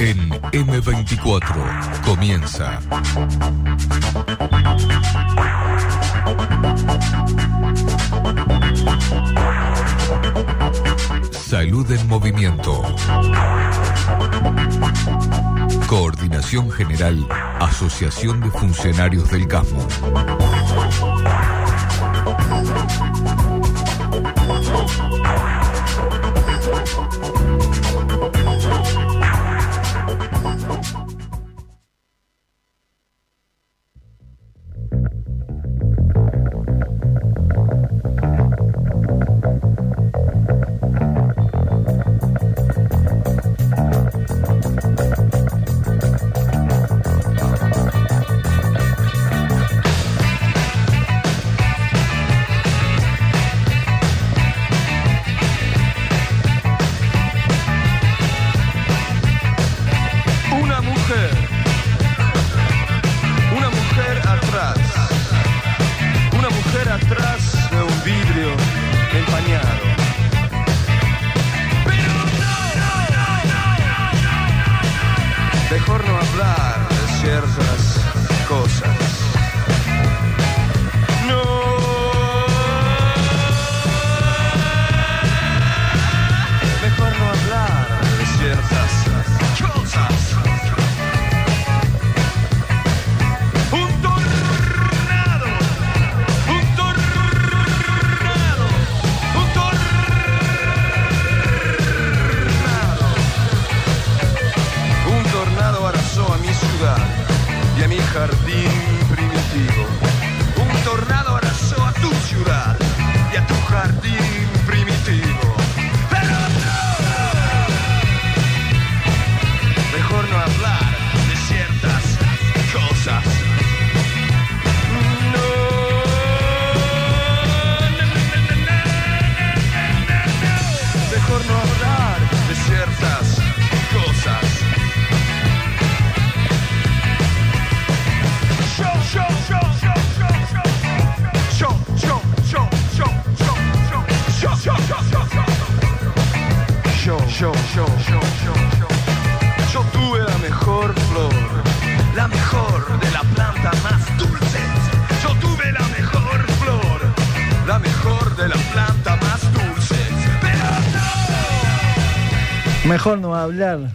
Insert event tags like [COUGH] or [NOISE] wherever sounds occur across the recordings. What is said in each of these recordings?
En M24 comienza. Salud en movimiento. Coordinación General, Asociación de Funcionarios del CASMO. Oh. Mejor no hablar,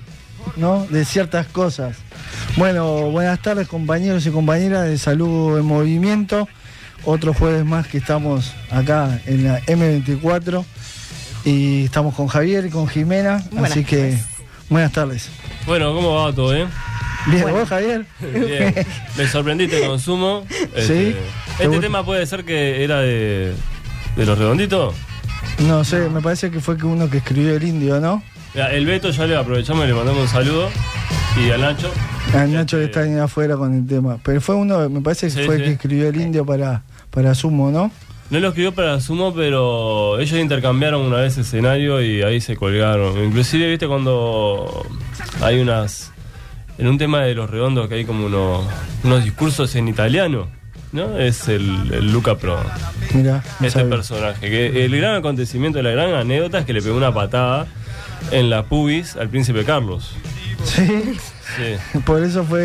¿no? De ciertas cosas. Bueno, buenas tardes compañeros y compañeras de Salud en Movimiento. Otro jueves más que estamos acá en la M24 y estamos con Javier y con Jimena, Buenas así que tardes. buenas tardes. Bueno, ¿cómo va todo, eh? Bien, Bueno. ¿vos Javier? Bien. Me sorprendiste con Sumo. [LAUGHS] Este, ¿Te Este gusta? tema puede ser que era de, de los redonditos. No sé, me parece que fue que uno que escribió el indio, ¿no? Mira, el Beto ya le aprovechamos y le mandamos un saludo. Y a Nacho. A Nacho que está ahí afuera con el tema. Pero fue uno, me parece que Sí, fue el que escribió el indio para, para Sumo, ¿no? No lo escribió para Sumo, pero ellos intercambiaron una vez escenario y ahí se colgaron. Inclusive, viste, cuando hay unas... En un tema de los redondos que hay como unos, unos discursos en italiano, ¿no? Es el, el Luca Pro. Mira, este sabía. personaje. Que el gran acontecimiento, la gran anécdota es que le pegó una patada en la pubis al príncipe Carlos. Sí, Sí. por eso fue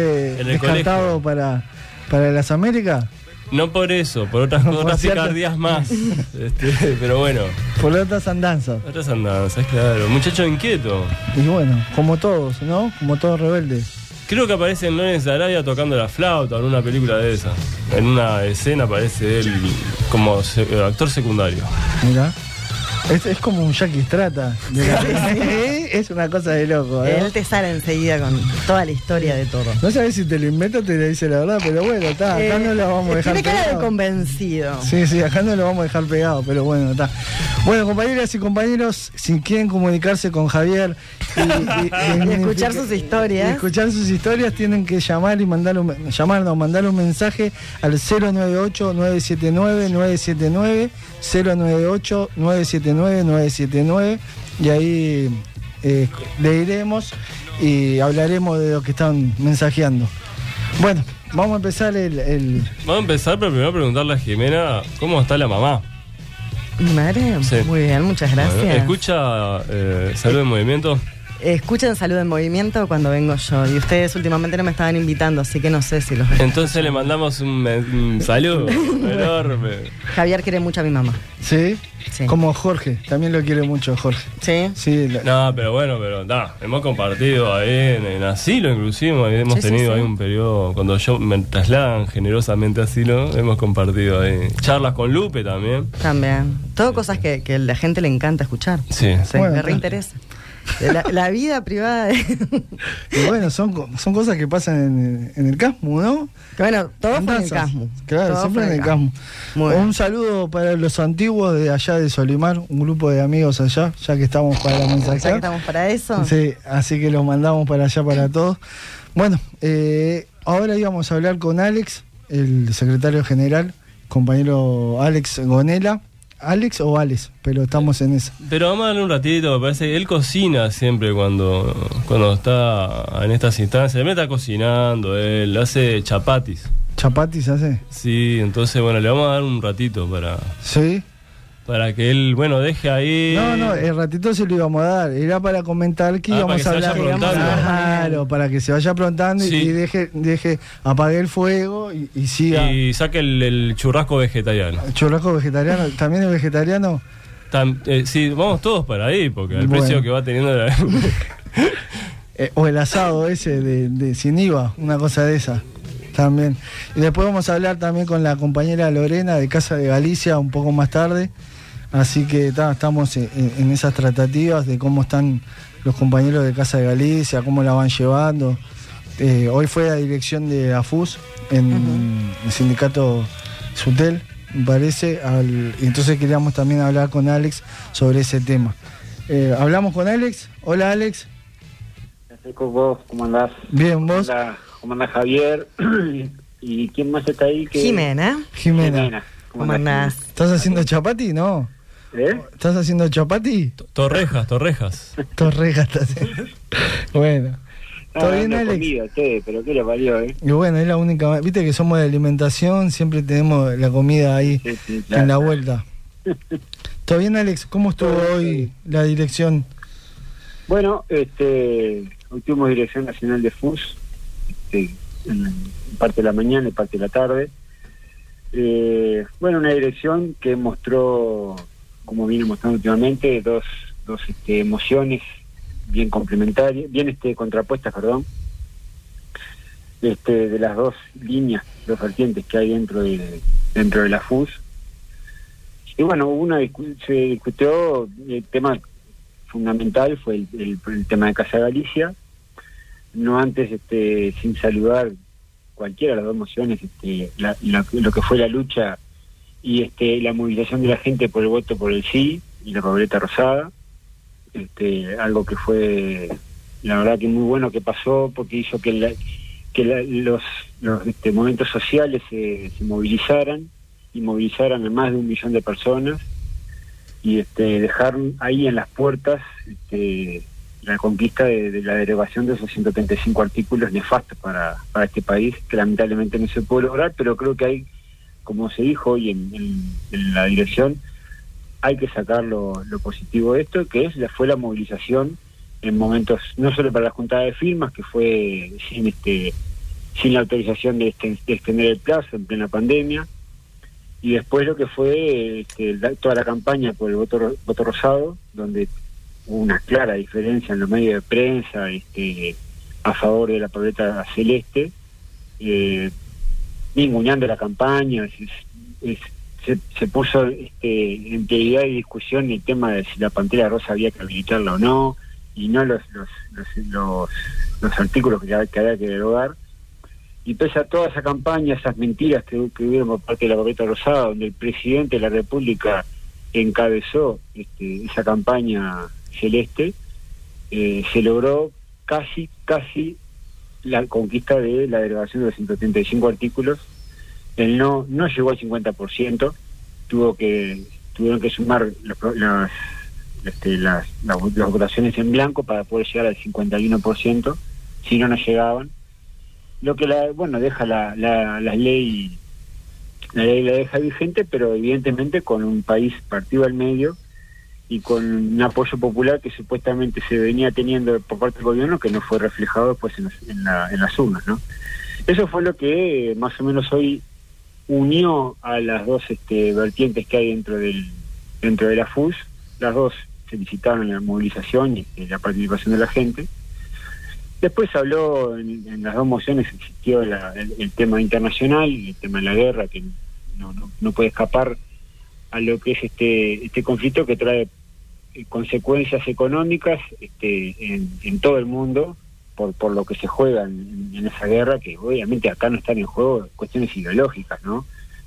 descartado para, para las Américas. No por eso, por otras, [LAUGHS] Por otras picardías más. [LAUGHS] Este, pero bueno, Por otras andanzas. otras andanzas, claro. Muchacho inquieto. Y bueno, como todos, ¿no? Como todos rebeldes. Creo que aparece en Lawrence de Arabia tocando la flauta en una película de esa. En una escena aparece él como actor secundario. Mira. Es, es como un Jackie Strata. [LAUGHS] es una cosa de loco, ¿eh? Él te sale enseguida con toda la historia de todo. No sabes si te lo inventa o te lo dice la verdad, pero bueno, está. Acá Eh, no lo vamos a dejar Tiene cara de pegado. convencido. Sí, sí, acá no lo vamos a dejar pegado, pero bueno, está. Bueno, compañeras y compañeros, si quieren comunicarse con Javier y, y- Y [LAUGHS] escuchar sus historias. y escuchar sus historias, tienen que llamar y mandar un, llamarnos, mandar un mensaje al 098-979-979, 098-979-979, y ahí eh, leeremos y hablaremos de lo que están mensajeando. Bueno, vamos a empezar el- el, Vamos a empezar, pero primero preguntarle a Jimena cómo está la mamá. ¿Mi madre? Sí. Muy bien, muchas gracias. Bueno, ¿Escucha eh, Salud en Movimiento? Escuchen Salud en Movimiento cuando vengo yo. Y ustedes últimamente no me estaban invitando, así que no sé si los... Entonces le mandamos un, saludo [LAUGHS] enorme. Javier quiere mucho a mi mamá. ¿Sí? Sí. Como Jorge, también lo quiere mucho Jorge. ¿Sí? Sí, la- No, pero bueno, pero da, hemos compartido ahí en, en asilo inclusive, hemos Sí, tenido sí. ahí un periodo, cuando yo me trasladan generosamente a asilo, hemos compartido ahí charlas con Lupe también. También. Todo cosas que, que a la gente le encanta escuchar. Sí. Sí, Bueno, me reinteresa. La, la vida privada de... y bueno, son, son cosas que pasan en, en el Casmu, ¿no? Bueno, todo fue en el. Casmu. Claro, Todo siempre en el Casmu. Un saludo para los antiguos de allá de Solimar, un grupo de amigos allá, ya que estamos para la Ya que mensaje. estamos para eso. Sí, así que los mandamos para allá para todos. Bueno, eh, ahora íbamos a hablar con Alex, el secretario general, compañero Alex Gonela. Alex o Alex, pero estamos en eso. Pero vamos a darle un ratito, me parece que él cocina siempre cuando, cuando está en estas instancias. Él está cocinando, él hace chapatis. ¿Chapatis hace? Sí, entonces bueno, le vamos a dar un ratito para, Sí. Para que él, bueno, deje ahí. No, no, el ratito se lo íbamos a dar. Era para comentar que Ah, íbamos para que a se hablar. Claro, para que se vaya prontando y- Sí. y deje, deje, apague el fuego y, y siga. Y saque el, el churrasco vegetariano. Churrasco vegetariano, ¿también es vegetariano? Tam- eh, sí, vamos todos para ahí, porque el Bueno. precio que va teniendo la- [LAUGHS] Eh, o el asado ese de, de sin IVA, una cosa de esa. También. Y después vamos a hablar también con la compañera Lorena de Casa de Galicia un poco más tarde. Así que ta, estamos en, en esas tratativas de cómo están los compañeros de Casa de Galicia, cómo la van llevando. Eh, hoy fue la dirección de AFUS en el sindicato Sutel, me parece. al- entonces queríamos también hablar con Alex sobre ese tema. Eh, Hablamos con Alex. Hola Alex. ¿cómo andás? Bien, vos. Hola, ¿Cómo andás Javier? [CLEARS THROAT] ¿Y quién más está ahí? que- Jimena, Jimena. ¿cómo andás? ¿Estás haciendo chapati? No. ¿Eh? ¿Estás haciendo chapati? Torrejas, torrejas. Torrejas estás haciendo. [LAUGHS] Bueno. ¿Todo Ah, bien, ando Alex? comida, pero qué le valió, ¿eh? Y bueno, es la única. Viste que somos de alimentación, siempre tenemos la comida ahí Sí, sí, en la vuelta. [LAUGHS] ¿Todo bien, Alex? ¿Cómo estuvo hoy la dirección? Bueno, este, hoy tuvimos Dirección Nacional de FUS, este, en parte de la mañana y parte de la tarde. Eh, bueno, una dirección que mostró, como viene mostrando últimamente, dos, dos este, emociones bien complementarias, bien este, contrapuestas, perdón, este, de las dos líneas, dos vertientes que hay dentro de, dentro de la FUS. Y bueno, una se discutió el tema fundamental fue el, el- el tema de Casa Galicia. No antes, este, sin saludar cualquiera de las dos mociones, este, la- la- lo que fue la lucha y este, la movilización de la gente por el voto por el sí y la papeleta rosada. Este, algo que fue, la verdad que muy bueno que pasó porque hizo que, la- los, los este, movimientos sociales se, movilizaran y movilizaran a más de un millón de personas y este, dejar ahí en las puertas este, la conquista de, de la derogación de esos 135 artículos nefastos para, para este país, que lamentablemente no se puede lograr, pero creo que hay, como se dijo hoy en, la dirección, hay que sacar lo, positivo de esto, que es fue la movilización en momentos, no solo para la juntada de firmas, que fue sin este la autorización de, de extender el plazo en plena pandemia, y después lo que fue este, toda la campaña por el voto, voto rosado, donde hubo una clara diferencia en los medios de prensa este, a favor de la papeleta celeste, eh, ninguneando la campaña, se, se puso este, en prioridad y discusión el tema de si la pantera rosa había que habilitarla o no, y no los, los, los, los, los artículos que, que había que derogar. Y pese a toda esa campaña, esas mentiras que, que hubieron por parte de la papeleta rosada, donde el presidente de la República encabezó este, esa campaña celeste, eh, se logró casi, casi la conquista de la derogación de los 135 artículos. El no no llegó al 50%, tuvo que tuvieron que sumar los este, las, las, las votaciones en blanco para poder llegar al 51%, si no, no llegaban. Lo que, la, bueno, deja la, la, la ley la ley la deja vigente, pero evidentemente con un país partido al medio y con un apoyo popular que supuestamente se venía teniendo por parte del gobierno que no fue reflejado después en, en la- en las urnas, ¿no? Eso fue lo que eh, más o menos hoy unió a las dos este, vertientes que hay dentro del dentro de la FUS. Las dos felicitaron la movilización y la participación de la gente. Después habló en, en las dos mociones, existió la- el, el tema internacional, el tema de la guerra, que no, no, no puede escapar a lo que es este, este conflicto que trae consecuencias económicas este, en, todo el mundo por, por lo que se juega en, en esa guerra, que obviamente acá no están en juego cuestiones ideológicas, ¿no?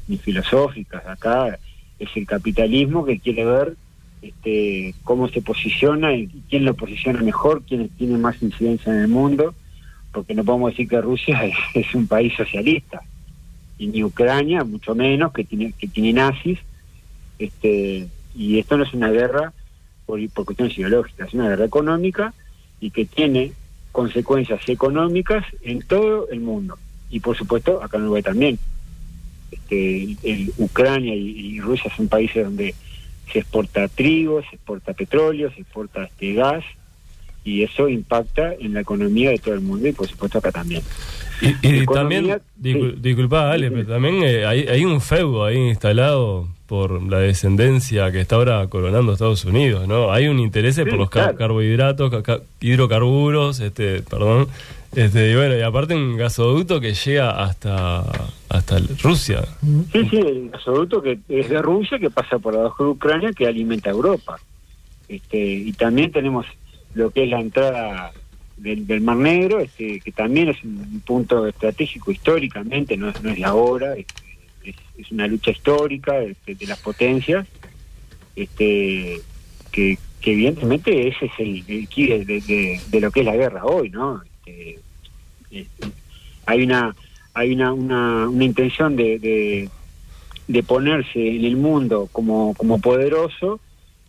ni filosóficas, acá es el capitalismo que quiere ver este, cómo se posiciona y quién lo posiciona mejor, quién tiene más incidencia en el mundo, porque no podemos decir que Rusia [LAUGHS] es, es un país socialista, y ni Ucrania, mucho menos, que tiene, que tiene nazis, este, y esto no es una guerra por, por cuestiones ideológicas, es una guerra económica y que tiene consecuencias económicas en todo el mundo, y por supuesto acá en Uruguay también. Este, el- Ucrania y, y Rusia son países donde se exporta trigo, se exporta petróleo, se exporta este gas y eso impacta en la economía de todo el mundo y por supuesto acá también. Y, y Economía, también, sí. disculpa Ale, pero también eh, hay, hay un feudo ahí instalado por la descendencia que está ahora coronando Estados Unidos, ¿no? Hay un interés por los claro. carbohidratos, ca- ca- hidrocarburos, este, perdón, este, y bueno, y aparte un gasoducto que llega hasta, hasta Rusia. Sí, sí, el gasoducto que es de Rusia, que pasa por abajo de Ucrania, que alimenta a Europa. Este, y también tenemos lo que es la entrada del, del Mar Negro, este, que también es un punto estratégico históricamente, no, es- no es de ahora, es, es- una lucha histórica este, de las potencias, este, que, evidentemente ese es el, el de, de- lo que es la guerra hoy, ¿no? Este, eh, hay una hay una, una, una intención de, de, ponerse en el mundo como, como poderoso,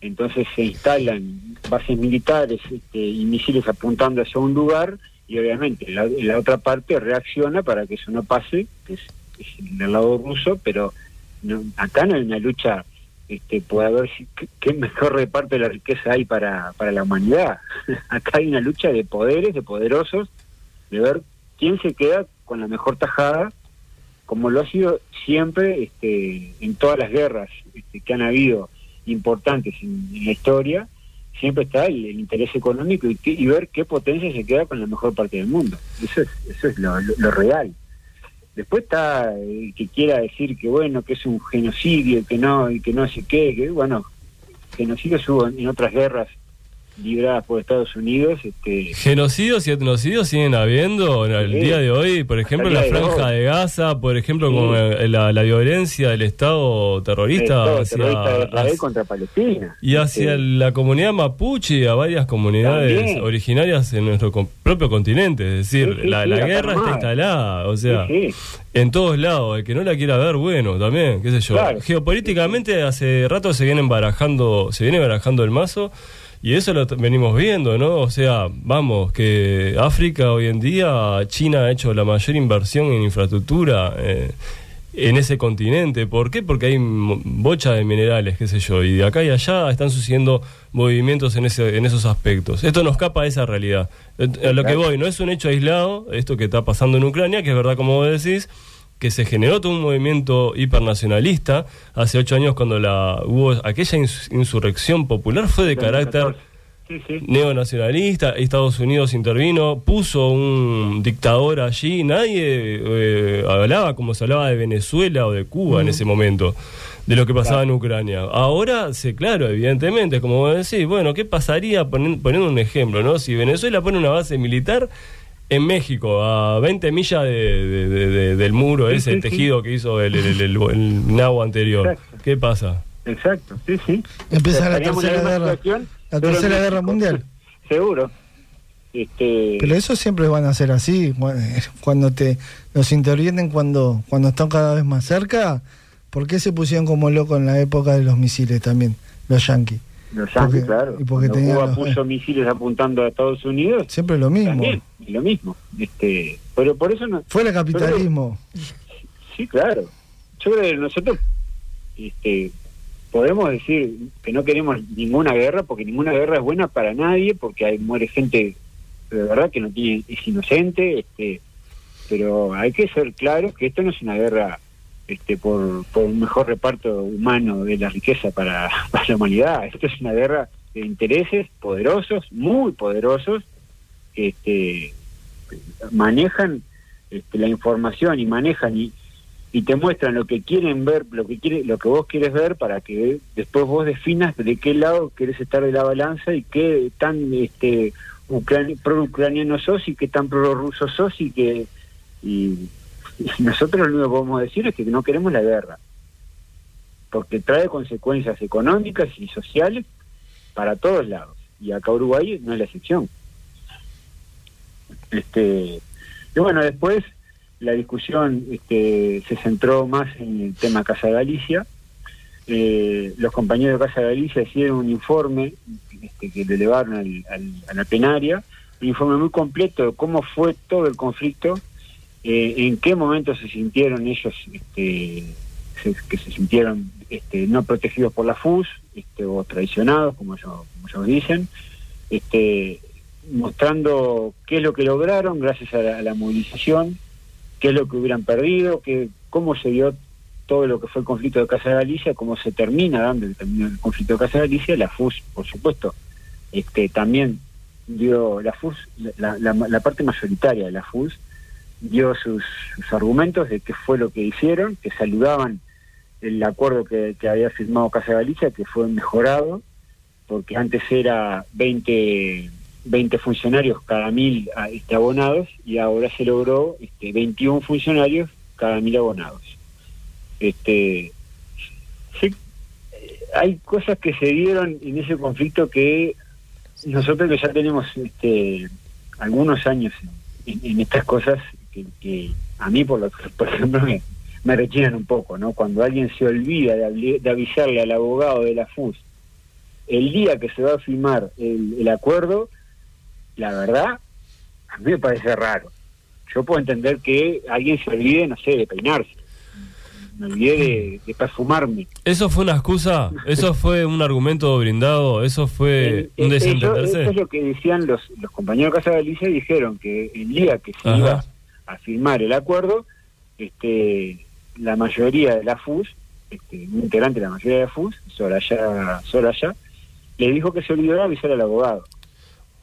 entonces se instalan bases militares este, y misiles apuntando hacia un lugar y obviamente la, otra parte reacciona para que eso no pase, es del lado ruso, pero no, acá no hay una lucha este, por ver qué, mejor reparto de la riqueza hay para, para la humanidad. [LAUGHS] acá hay una lucha de poderes, de poderosos, de ver quién se queda con la mejor tajada, como lo ha sido siempre este, en todas las guerras este, que han habido importantes en, en la historia, siempre está el, el interés económico y, y ver qué potencia se queda con la mejor parte del mundo. Eso es, eso es lo real. Después está el que quiera decir que bueno, que es un genocidio, que no, y que no sé qué, que bueno, genocidios hubo en otras guerras libradas por Estados Unidos, este, Genocidios y etnocidios siguen habiendo al Sí. día de hoy, por ejemplo, en la el de franja de Gaza, por ejemplo, Sí. con la, la violencia del Estado terrorista Estado hacia, terrorista de Israel hacia- contra Palestina. y hacia Este, la comunidad mapuche y a varias comunidades También. originarias en nuestro co- propio continente. Es decir, la, guerra está instalada, o sea, en todos lados. El que no la quiera ver, bueno, también, qué sé yo. Claro. Geopolíticamente hace rato se vienen barajando, se viene barajando el mazo. Y eso lo venimos viendo, ¿no? O sea, vamos, que África hoy en día, China ha hecho la mayor inversión en infraestructura eh, en ese continente. ¿Por qué? Porque hay bocha de minerales, qué sé yo, y de acá y allá están sucediendo movimientos en, ese, en esos aspectos. Esto nos escapa a esa realidad. Eh, A lo que voy, no es un hecho aislado, esto que está pasando en Ucrania, que es verdad como vos decís, que se generó todo un movimiento hipernacionalista hace ocho años cuando la hubo aquella ins- insurrección popular fue de carácter Sí, sí. neonacionalista, Estados Unidos intervino, puso un dictador allí, nadie eh, hablaba como se hablaba de Venezuela o de Cuba en ese momento, de lo que pasaba en Ucrania. Ahora, sí, claro, evidentemente, como vos decís, bueno, ¿qué pasaría, poniendo un ejemplo, ¿no? Si Venezuela pone una base militar en México, a 20 millas de- de- de- de- del muro, Sí, ese sí, sí. tejido que hizo el, el, el, el- el NAU anterior, Exacto. ¿qué pasa? Exacto, sí, sí. Empieza la tercera guerra. La tercera guerra mundial. Seguro. Este, Pero eso siempre van a ser así. cu- Cuando te los intervienen cuando, cuando están cada vez más cerca, ¿por qué se pusieron como locos en la época de los misiles también, los yanquis? Los porque- claro. y porque Cuando Cuba los- puso misiles apuntando a Estados Unidos, Siempre lo mismo. también, lo mismo. Este, pero por eso no. Fue el capitalismo. Sí, claro. yo creo que nosotros este, podemos decir que no queremos ninguna guerra, porque ninguna guerra es buena para nadie, porque hay muere gente de verdad que no tiene es inocente, este, pero hay que ser claros que esto no es una guerra este, por, un mejor reparto humano de la riqueza [LAUGHS] para, la humanidad. Esto es una guerra de intereses poderosos, muy poderosos, este, manejan este, la información y manejan y, te muestran lo que quieren ver, lo que quiere, lo que vos quieres ver para que después vos definas de qué lado querés estar de la balanza y qué tan este ucrani- pro-ucraniano sos y qué tan pro-ruso sos y que y nosotros lo único que podemos decir es que no queremos la guerra porque trae consecuencias económicas y sociales para todos lados y acá Uruguay no es la excepción este y bueno después la discusión este, se centró más en el tema Casa Galicia. Eh, los compañeros de Casa Galicia hicieron un informe este, que le elevaron al- al- a la plenaria, un informe muy completo de cómo fue todo el conflicto, eh, en qué momento se sintieron ellos, este, que se sintieron este, no protegidos por la FUS este, o traicionados, como ellos, como ellos dicen, este, mostrando qué es lo que lograron gracias a la- movilización qué es lo que hubieran perdido, que, cómo se dio todo lo que fue el conflicto de Casa de Galicia, cómo se termina dando el, del conflicto de Casa de Galicia, la FUS, por supuesto, este también dio la FUS, la, la- la parte mayoritaria de la FUS, dio sus, sus argumentos de qué fue lo que hicieron, que saludaban el acuerdo que, había firmado Casa Galicia, que fue mejorado, porque antes era 20 20 funcionarios cada mil ah, este, abonados y ahora se logró este, 21 funcionarios cada mil abonados. Este, sí, eh, hay cosas que se dieron en ese conflicto que nosotros que ya tenemos este, algunos años en estas cosas que, que a mí por, lo, por ejemplo me, me rechinan un poco, ¿no? Cuando alguien se olvida de, avisarle al abogado de la FUS el día que se va a firmar el, el acuerdo, la verdad, a mí me parece raro. Yo puedo entender que alguien se olvide, no sé, de peinarse. Me olvidé de, de perfumarme. ¿Eso fue una excusa? ¿Eso fue un argumento brindado? ¿Eso fue [LAUGHS] un eso, desentenderse? eso es lo que decían los, los compañeros de Casa de Galicia, dijeron que el día que se Ajá. iba a firmar el acuerdo, este, la mayoría de la FUS, este, un integrante de la mayoría de la FUS, Soraya, Soraya, le dijo que se olvidó de avisar al abogado.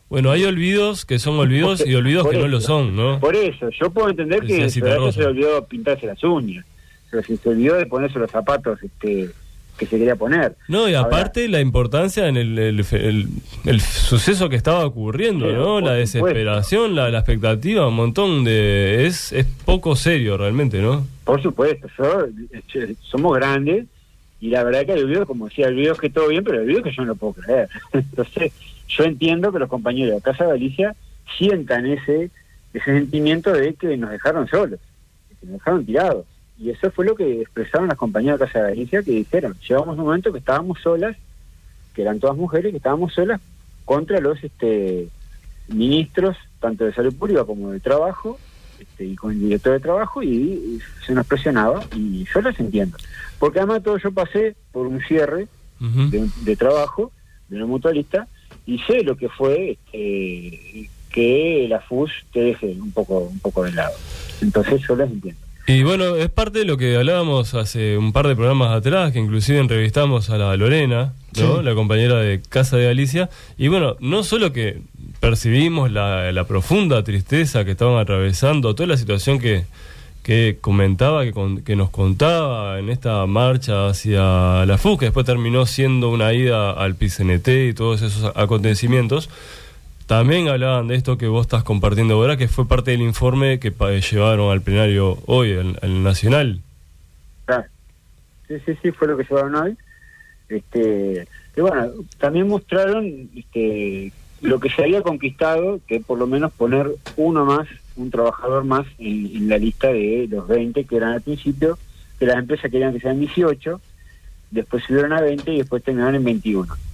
Bueno, hay olvidos que son olvidos y olvidos que no lo son, ¿no? Por eso, yo puedo entender que Soraya se olvidó pintarse las uñas, pero si se olvidó de ponerse los zapatos este, que se quería poner. No, y Ahora, aparte la importancia en el, el, el- el suceso que estaba ocurriendo, Sí, ¿no? La desesperación, la, la expectativa, un montón de... Es, es poco serio realmente, ¿no? Por supuesto, yo, somos grandes y la verdad que el video, como decía, el video es que todo bien, pero el video es que yo no lo puedo creer. [LAUGHS] Entonces, yo entiendo que los compañeros de Casa Galicia sientan ese, ese sentimiento de que nos dejaron solos, de que nos dejaron tirados. Y eso fue lo que expresaron las compañeras de Casa Galicia que dijeron, llegamos a un momento que estábamos solas, que eran todas mujeres, que estábamos solas contra los este ministros, tanto de salud pública como de trabajo, este, y con el director de trabajo, y, y se nos presionaba, y yo los entiendo. Porque además todo yo pasé por un cierre Ujú. de, de trabajo de una mutualista, y sé lo que fue este, que la FUS te deje un poco, un poco de lado. Entonces yo los entiendo. Y bueno, es parte de lo que hablábamos hace un par de programas atrás, que inclusive entrevistamos a la Lorena, ¿no? Sí. la compañera de Casa de Galicia. Y bueno, no solo que percibimos la, la profunda tristeza que estaban atravesando, toda la situación que, que comentaba, que, con- que nos contaba en esta marcha hacia la FUC, que después terminó siendo una ida al PCNT y todos esos acontecimientos. También hablaban de esto que vos estás compartiendo ahora, que fue parte del informe que llevaron al plenario hoy, al, al Nacional. Sí, sí, sí, fue lo que llevaron hoy. Este, y bueno, también mostraron este, lo que se había conquistado, que por lo menos poner uno más, un trabajador más en, en la lista de los 20 que eran al principio, que las empresas querían que sean 18, después subieron a 20 y después terminaron en 21.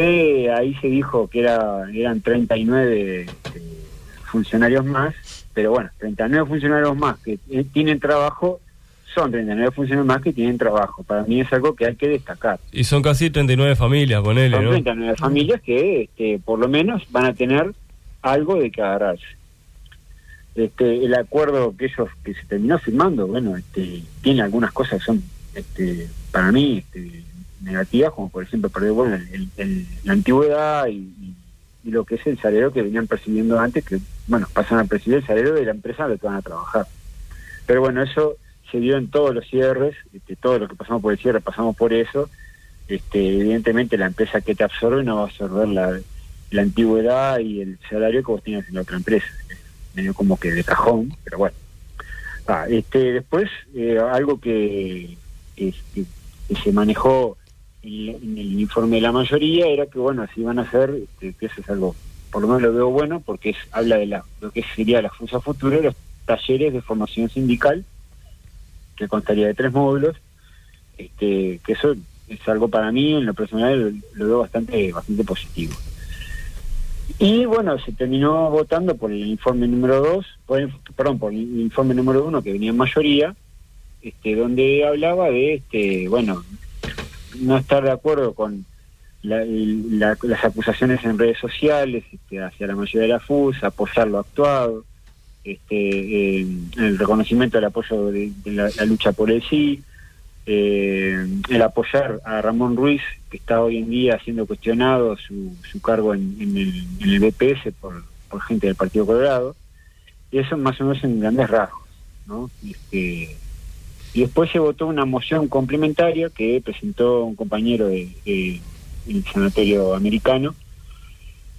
Ahí se dijo que era eran 39 este, funcionarios más, pero bueno, 39 funcionarios más que eh, tienen trabajo son 39 funcionarios más que tienen trabajo. Para mí es algo que hay que destacar. Y son casi 39 familias, ponele, Son ¿no? 39 familias que este, por lo menos van a tener algo de que agarrarse. Este, el acuerdo que ellos que se terminó firmando, bueno, este, tiene algunas cosas que son este, para mí este, negativas, como por ejemplo perder bueno, el- la antigüedad y, lo que es el salario que venían percibiendo antes, que bueno, pasan a percibir el salario de la empresa que van a trabajar. Pero bueno, eso se dio en todos los cierres, este, todo lo que pasamos por el cierre pasamos por eso. Este, evidentemente la empresa que te absorbe no va a absorber la, la antigüedad y el salario que vos tenías en la otra empresa. Es medio como que de cajón, pero bueno. Ah, este, después, eh, algo que, este, que se manejó en, el informe de la mayoría era que, bueno, así van a hacer, este, que eso es algo, por lo menos lo veo bueno, porque es, habla de la, lo que sería la FUSA Futura, los talleres de formación sindical, que constaría de tres módulos, este, que eso es algo para mí, en lo personal, lo veo bastante, bastante positivo. Y bueno, se terminó votando por el informe número 2, perdón, por el informe número 1 que venía en mayoría, este, donde hablaba de, este, bueno, no estar de acuerdo con la- las acusaciones en redes sociales este, hacia la mayoría de la FUS, apoyar lo actuado, este, el reconocimiento del apoyo de, la, lucha por el sí, eh, el apoyar a Ramón Ruiz, que está hoy en día siendo cuestionado su, su cargo en, en el, en el BPS por, por gente del Partido Colorado, y eso más o menos en grandes rasgos. ¿no? Este, y después se votó una moción complementaria que presentó un compañero de, de- del sanatorio americano,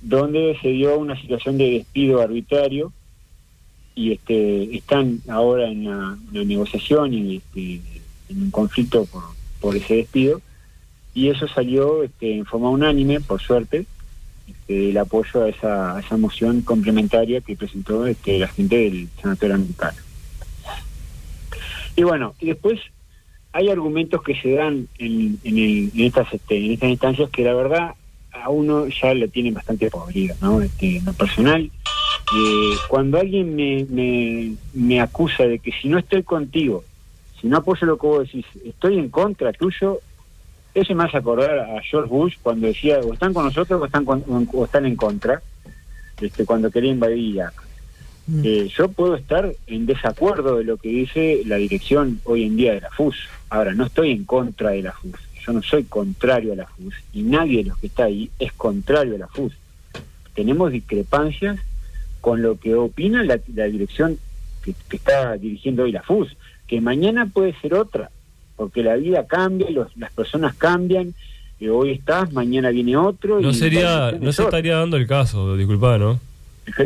donde se dio una situación de despido arbitrario y este están ahora en la, en la negociación y este, en un conflicto por, por ese despido y eso salió este, en forma unánime, por suerte, este, el apoyo a esa, a esa moción complementaria que presentó este, la gente del sanatorio americano. Y bueno, y después hay argumentos que se dan en, el- en estas este, en estas instancias que la verdad a uno ya lo tiene bastante podrido, ¿no? Este, en lo personal, eh, cuando alguien me, me, me acusa de que si no estoy contigo, si no apoyo lo que vos decís, estoy en contra tuyo, eso me hace acordar a George Bush cuando decía o están con nosotros o están, con- o están en contra, este, cuando quería invadir Irak. Eh, yo puedo estar en desacuerdo de lo que dice la dirección hoy en día de la FUS. Ahora, no estoy en contra de la FUS. Yo no soy contrario a la FUS y nadie de los que está ahí es contrario a la FUS. Tenemos discrepancias con lo que opina la, la dirección que, que está dirigiendo hoy la FUS, que mañana puede ser otra, porque la vida cambia, los- las personas cambian, y hoy estás, mañana viene otro. No y sería, no se estaría dando el caso, disculpa, ¿no?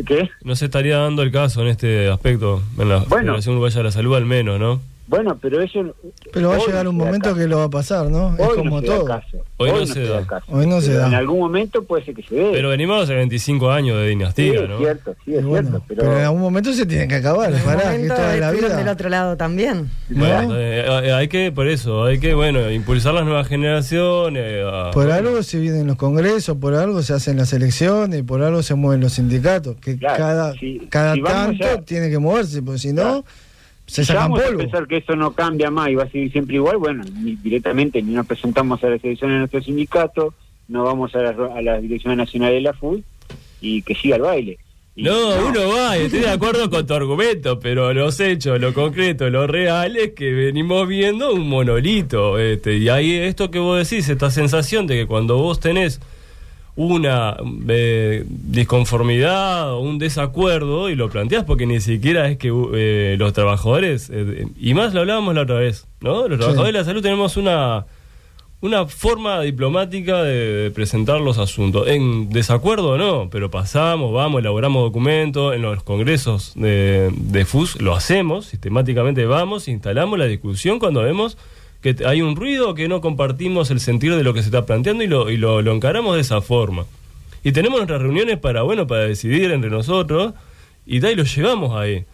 ¿Qué? No se estaría dando el caso en este aspecto, en la Bueno. Federación Uruguaya de la Salud al menos, ¿no? Bueno, pero eso... Pero va a hoy llegar no un se momento caso. que lo va a pasar, ¿no? Es Hoy como no se da todo. caso. Hoy no se da. caso. Hoy no se Pero da. En algún momento puede ser que se dé. Pero venimos de 25 años de sí, dinastía, es ¿no? cierto, sí, es bueno, cierto. pero... Pero, en algún momento se tiene que acabar. En Pará, que es la estuvieron del vida. otro lado también. Bueno, eh, eh, hay que, por eso, hay que, bueno, impulsar las nuevas generaciones. a- Por algo se vienen los congresos, por algo se hacen las elecciones, por algo se mueven los sindicatos. Que Claro, cada, si- cada si tanto ya- tiene que moverse, porque si no, Claro. Se sacan vamos a pensar que eso no cambia más y va a seguir siempre igual, bueno, ni directamente ni nos presentamos a las elecciones de nuestro sindicato, no vamos a las a la dirección nacional de la FUD y que siga el baile. Y No, uno va, estoy de acuerdo con tu argumento, pero los hechos, lo concreto, lo real es que venimos viendo un monolito. Este, y ahí esto que vos decís, esta sensación de que cuando vos tenés una eh, disconformidad o un desacuerdo y lo planteás porque ni siquiera es que eh, los trabajadores, eh, y más lo hablábamos la otra vez, ¿no? Los trabajadores de la salud tenemos una una forma diplomática de, de presentar los asuntos. En desacuerdo no, pero pasamos, vamos, elaboramos documentos, en los congresos de, de FUS lo hacemos, sistemáticamente vamos, instalamos la discusión cuando vemos que hay un ruido que no compartimos el sentido de lo que se está planteando y lo, y lo, lo encaramos de esa forma. Y tenemos nuestras reuniones para, bueno, para decidir entre nosotros y, da, y lo llevamos ahí.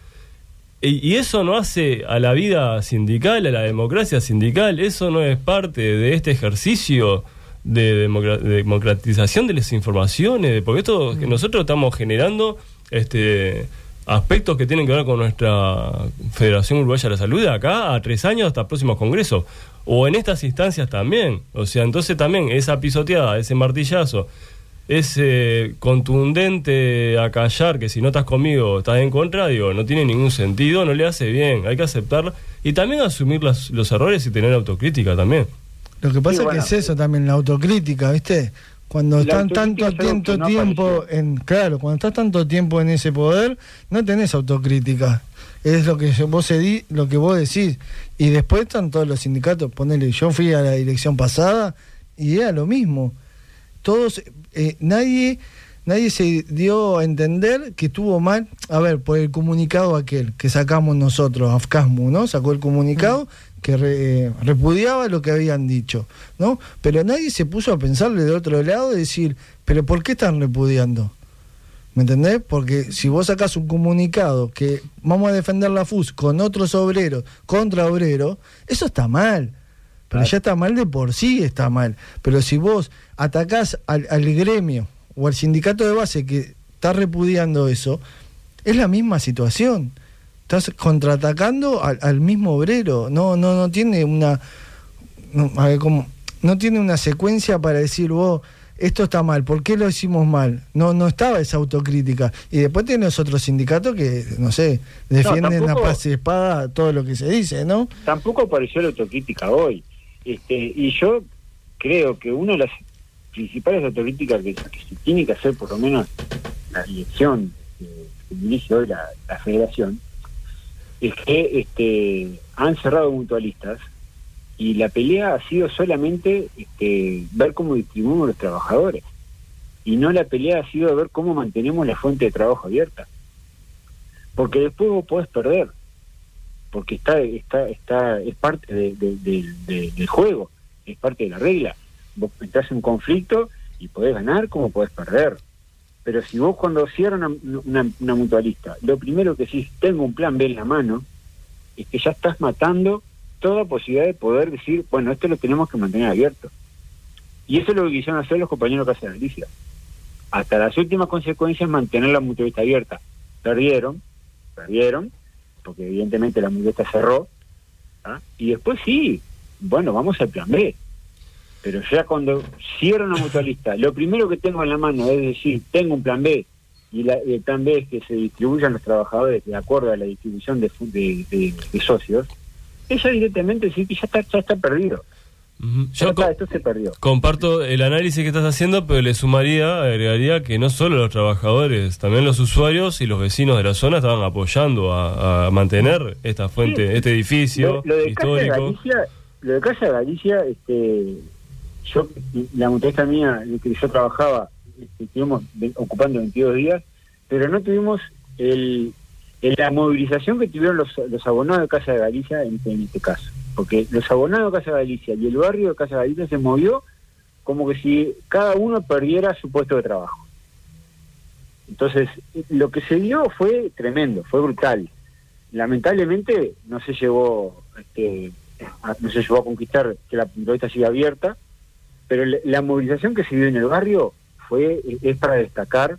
Y, eso no hace a la vida sindical, a la democracia sindical, eso no es parte de este ejercicio de, democra- de democratización de las informaciones, porque esto que nosotros estamos generando este aspectos que tienen que ver con nuestra Federación Uruguaya de la Salud de acá a tres años hasta próximos congresos. O en estas instancias también. O sea, entonces también esa pisoteada, ese martillazo, ese contundente a callar que si no estás conmigo estás en contra, digo, no tiene ningún sentido, no le hace bien. Hay que aceptar y también asumir las- los errores y tener autocrítica también. Lo que pasa Sí, es que es eso también, la autocrítica, ¿viste? Cuando están tanto es no tiempo apareció. en claro, cuando estás tanto tiempo en ese poder, no tenés autocrítica. Es lo que vos di, lo que vos decís y después están todos los sindicatos, ponele, yo fui a la dirección pasada y era lo mismo. Todos eh, nadie nadie se dio a entender que estuvo mal, a ver, por el comunicado aquel que sacamos nosotros, AFCASMU, ¿no? Sacó el comunicado que re- eh, repudiaba lo que habían dicho, ¿no? Pero nadie se puso a pensarle de otro lado y decir, pero ¿por qué están repudiando? ¿Me entendés? Porque si vos sacás un comunicado que vamos a defender la FUS con otros obreros, contra obreros, eso está mal. Pero ya está mal de por sí, está mal. Pero si vos atacás al, al gremio o al sindicato de base que está repudiando eso, es la misma situación. Estás contraatacando al, al mismo obrero. No, no, no tiene una. No, a ver, ¿cómo? no tiene una secuencia para decir vos. Esto está mal, ¿por qué lo hicimos mal? No no estaba esa autocrítica. Y después tienes otros sindicatos que, no sé, defienden a tampoco- paz y espada todo lo que se dice, ¿no? tampoco apareció la autocrítica hoy. Este, y yo creo que una de las principales autocríticas que, que se tiene que hacer, por lo menos la dirección que, que dirige hoy la, la federación, es que este, han cerrado mutualistas y la pelea ha sido solamente este, ver cómo distribuimos los trabajadores. Y no la pelea ha sido ver cómo mantenemos la fuente de trabajo abierta. Porque después vos podés perder porque está está está es parte de- de- de- de- del juego es parte de la regla vos estás en un conflicto y podés ganar como podés perder pero si vos cuando cierran una, una, mutualista lo primero que decís tengo un plan B en la mano es que ya estás matando toda posibilidad de poder decir bueno esto lo tenemos que mantener abierto y eso es lo que quisieron hacer los compañeros de Casa de hasta las últimas consecuencias mantener la mutualista abierta perdieron perdieron porque evidentemente la mutualista cerró, ¿ah? y después sí, bueno, vamos al plan B. Pero ya cuando cierro una mutualista, lo primero que tengo en la mano es decir, tengo un plan B, y la- el plan B es que se distribuyan los trabajadores de acuerdo a la distribución de, fu- de, de- de socios, ella directamente decir que ya está, ya está perdido. Yo está, co- esto se perdió. comparto el análisis que estás haciendo, pero le sumaría, agregaría que no solo los trabajadores, también los usuarios y los vecinos de la zona estaban apoyando a, a mantener esta fuente, Sí. este edificio Lo, lo de Casa de histórico. Galicia, lo de Casa de Galicia, este, yo, la mutualista mía, que yo trabajaba, este, estuvimos ocupando 22 días, pero no tuvimos el, la movilización que tuvieron los, los abonados de Casa de Galicia en, este- caso. Porque los abonados de Casa de Galicia y el barrio de Casa de Galicia se movió como que si cada uno perdiera su puesto de trabajo. Entonces, lo que se dio fue tremendo, fue brutal lamentablemente no se llevó este, no se llevó a conquistar que la mutualista siga abierta pero la, la movilización que se vio en el barrio fue es para destacar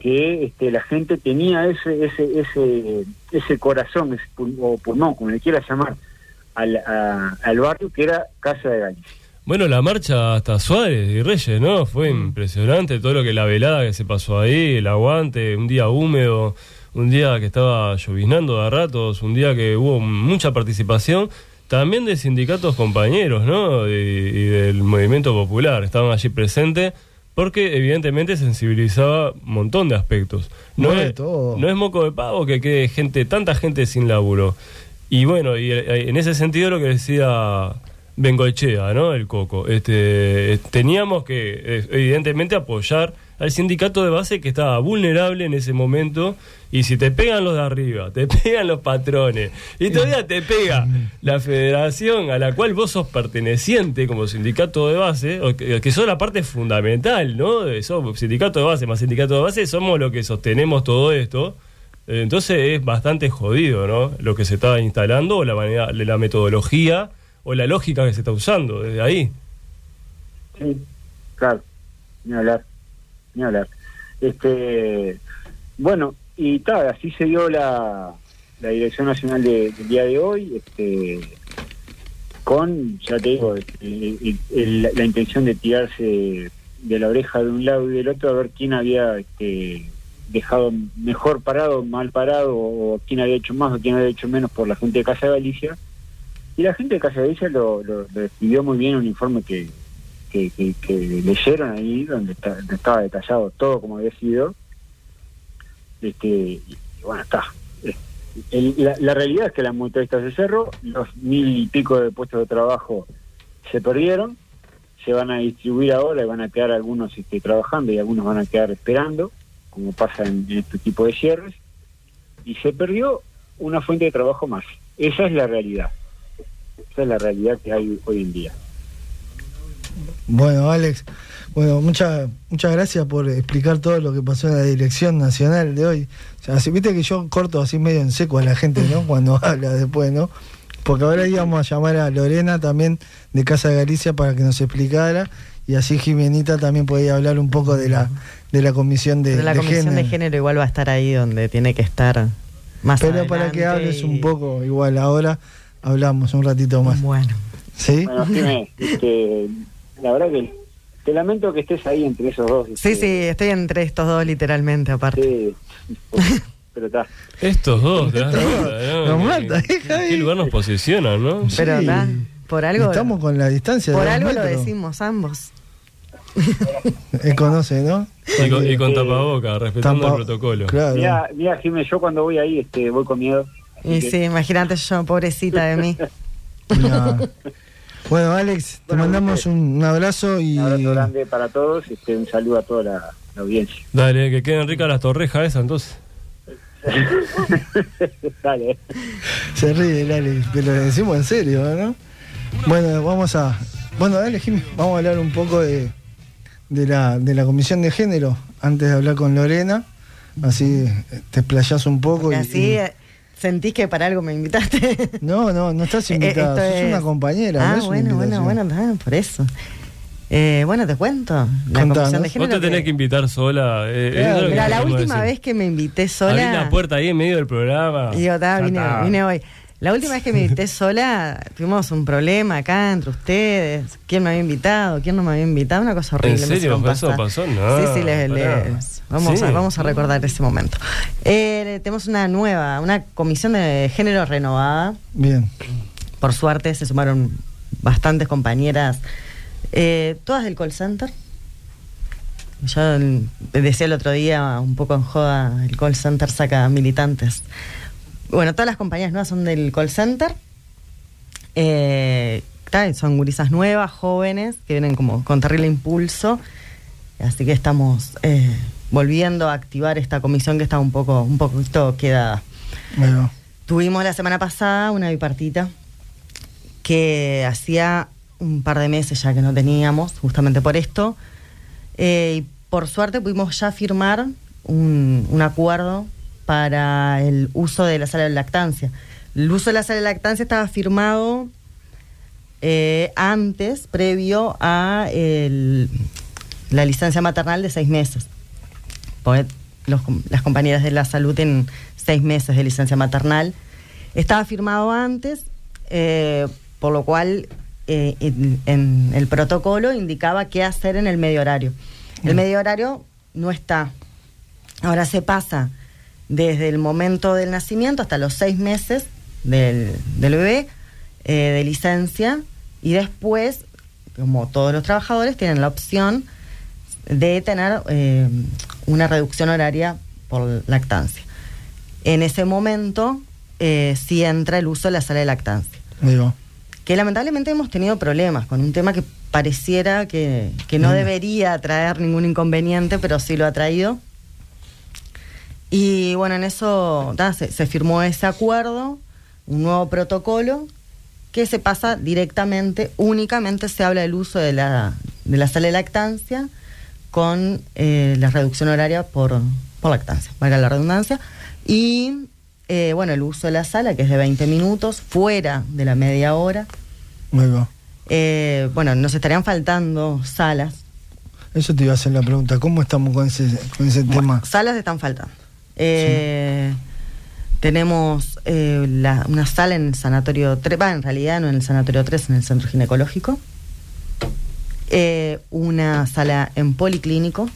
que este, la gente tenía ese ese ese ese corazón ese pul- o pulmón como le quieras llamar al, a- al barrio que era Casa de Galicia Bueno, la marcha hasta Suárez y Reyes, ¿no? Fue Mm. impresionante todo lo que la velada que se pasó ahí, el aguante, un día húmedo, un día que estaba lloviznando a ratos, un día que hubo mucha participación, también de sindicatos compañeros, ¿no? Y, y del movimiento popular, estaban allí presentes, porque evidentemente sensibilizaba un montón de aspectos. No es, todo. no es moco de pavo que quede gente, tanta gente sin laburo. Y bueno, y eh, en ese sentido lo que decía Bengoechea, ¿no? El Coco. Este, eh, teníamos que, eh, evidentemente, apoyar al sindicato de base que estaba vulnerable en ese momento. Y si te pegan los de arriba, te [LAUGHS] pegan los patrones, y todavía te pega la federación a la cual vos sos perteneciente como sindicato de base, que, que sos la parte fundamental, ¿no? Sos sindicato de base más sindicato de base, somos los que sostenemos todo esto. Entonces es bastante jodido, ¿no? Lo que se está instalando, o la manera, la metodología, o la lógica que se está usando desde ahí. Sí, claro, ni hablar. Este, bueno, y tal, así se dio la, la Dirección Nacional de- del día de hoy, este, con, ya te digo, el- la intención de tirarse de la oreja de un lado y del otro a ver quién había este, dejado mejor parado, mal parado, o quién había hecho más o quién había hecho menos por la gente de Casa Galicia. Y la gente de Casa Galicia lo, lo, lo describió muy bien en un informe que, que, que- que leyeron ahí, donde, está- donde estaba detallado todo como había sido. Este, y bueno, está. La, realidad es que la mutualista se cerró, los mil y pico de puestos de trabajo se perdieron, se van a distribuir ahora y van a quedar algunos este, trabajando y algunos van a quedar esperando, como pasa en este tipo de cierres, y se perdió una fuente de trabajo más. Esa es la realidad. Esa es la realidad que hay hoy en día. Bueno, Alex, bueno, muchas muchas gracias por explicar todo lo que pasó en la dirección nacional de hoy. O sea, así, viste que yo corto así medio en seco a la gente, ¿no? [LAUGHS] Cuando habla después, ¿no? Porque ahora íbamos a llamar a Lorena también de Casa de Galicia para que nos explicara y así Jimenita también podía hablar un poco de la de la comisión de, Pero la de comisión género. de género igual va a estar ahí donde tiene que estar más Pero para que hables y- un poco, igual ahora hablamos un ratito más. Bueno. ¿Sí? Bueno, Jimé, este, [LAUGHS] la verdad que te lamento que estés ahí entre esos dos. Sí, este, sí, estoy entre estos dos literalmente aparte. sí, [LAUGHS] pero está. Estos dos, te das cuenta, ¿no? Nos mata, ¿En ¿eh, qué lugar nos posicionan, no? Pero Sí. ta, por algo, Estamos con la distancia por de algo lo decimos ambos. Él [LAUGHS] conoce, ¿no? Y con, y con Eh, tapaboca, respetando Tampa- el protocolo. Claro. Mira, mira, Jimé, yo cuando voy ahí este, voy con miedo. Y que- sí, imagínate yo, pobrecita de mí. [LAUGHS] Bueno, Alex, te mandamos un, un abrazo y Un abrazo grande para todos, este, un saludo a toda la, la audiencia. Dale, que queden ricas las torrejas esas entonces. [LAUGHS] Dale. se ríe el Alex, pero lo decimos en serio, ¿no? Bueno, vamos a. Bueno, dale, Jimmy, vamos a hablar un poco de, de, la, de la comisión de género antes de hablar con Lorena. Así eh, te explayás un poco. Y y- así y- eh, sentís que para algo me invitaste. [LAUGHS] No, no, no estás Eh, invitada, sos es- una compañera. Ah, no es una bueno, bueno, bueno, ah, por eso. Eh, bueno, te cuento. La de Vos género. te tenés que invitar sola. eh, Claro. Mira, la última decir. vez que me invité Abrí sola. la puerta ahí en medio del programa. Y yo, ta, vine, vine hoy. La última vez que me invité sola, tuvimos un problema acá entre ustedes. ¿Quién me había invitado? ¿Quién no me había invitado? Una cosa horrible. ¿En serio? hicieron ¿Eso pasar. pasó? No, sí, sí, les, vamos, Sí. a, vamos a recordar ese momento. Eh, tenemos una nueva, una comisión de género renovada. Bien. Por suerte se sumaron bastantes compañeras, eh, todas del call center. Yo mm, decía el otro día, un poco en joda, el call center saca militantes. Bueno, todas las compañías nuevas son del call center. Eh, son gurisas nuevas, jóvenes, que vienen como con terrible impulso. Así que estamos eh, volviendo a activar esta comisión que está un poco, un poquito quedada. Bueno, Tuvimos la semana pasada una bipartita que hacía un par de meses ya que no teníamos, justamente por esto. Eh, y por suerte pudimos ya firmar un, un acuerdo para el uso de la sala de lactancia. El uso de la sala de lactancia estaba firmado eh, antes, previo a el- la licencia maternal de seis meses. Porque los com- las compañeras de la salud tienen seis meses de licencia maternal. Estaba firmado antes, eh, por lo cual eh, en, en el protocolo indicaba qué hacer en el medio horario. El medio horario no está. Ahora se pasa desde el momento del nacimiento hasta los seis meses del, del bebé eh, de licencia y después, como todos los trabajadores, tienen la opción de tener eh, una reducción horaria por lactancia. En ese momento eh, sí entra el uso de la sala de lactancia digo. que lamentablemente hemos tenido problemas con un tema que pareciera que, que no Mm. debería traer ningún inconveniente, pero sí lo ha traído. Y bueno, en eso ta, se, se firmó ese acuerdo, un nuevo protocolo, que se pasa directamente, únicamente se habla del uso de la, de la sala de lactancia con eh, la reducción horaria por, por lactancia, valga la redundancia. Y eh, bueno, el uso de la sala, que es de 20 minutos, fuera de la media hora. Eh, bueno, nos estarían faltando salas. Eso te iba a hacer la pregunta. ¿Cómo estamos con ese, con ese tema? Salas están faltando. Eh, Tenemos eh, la- una sala en el sanatorio 3, va, en realidad no en el sanatorio 3, en el centro ginecológico. Eh, una sala en policlínico,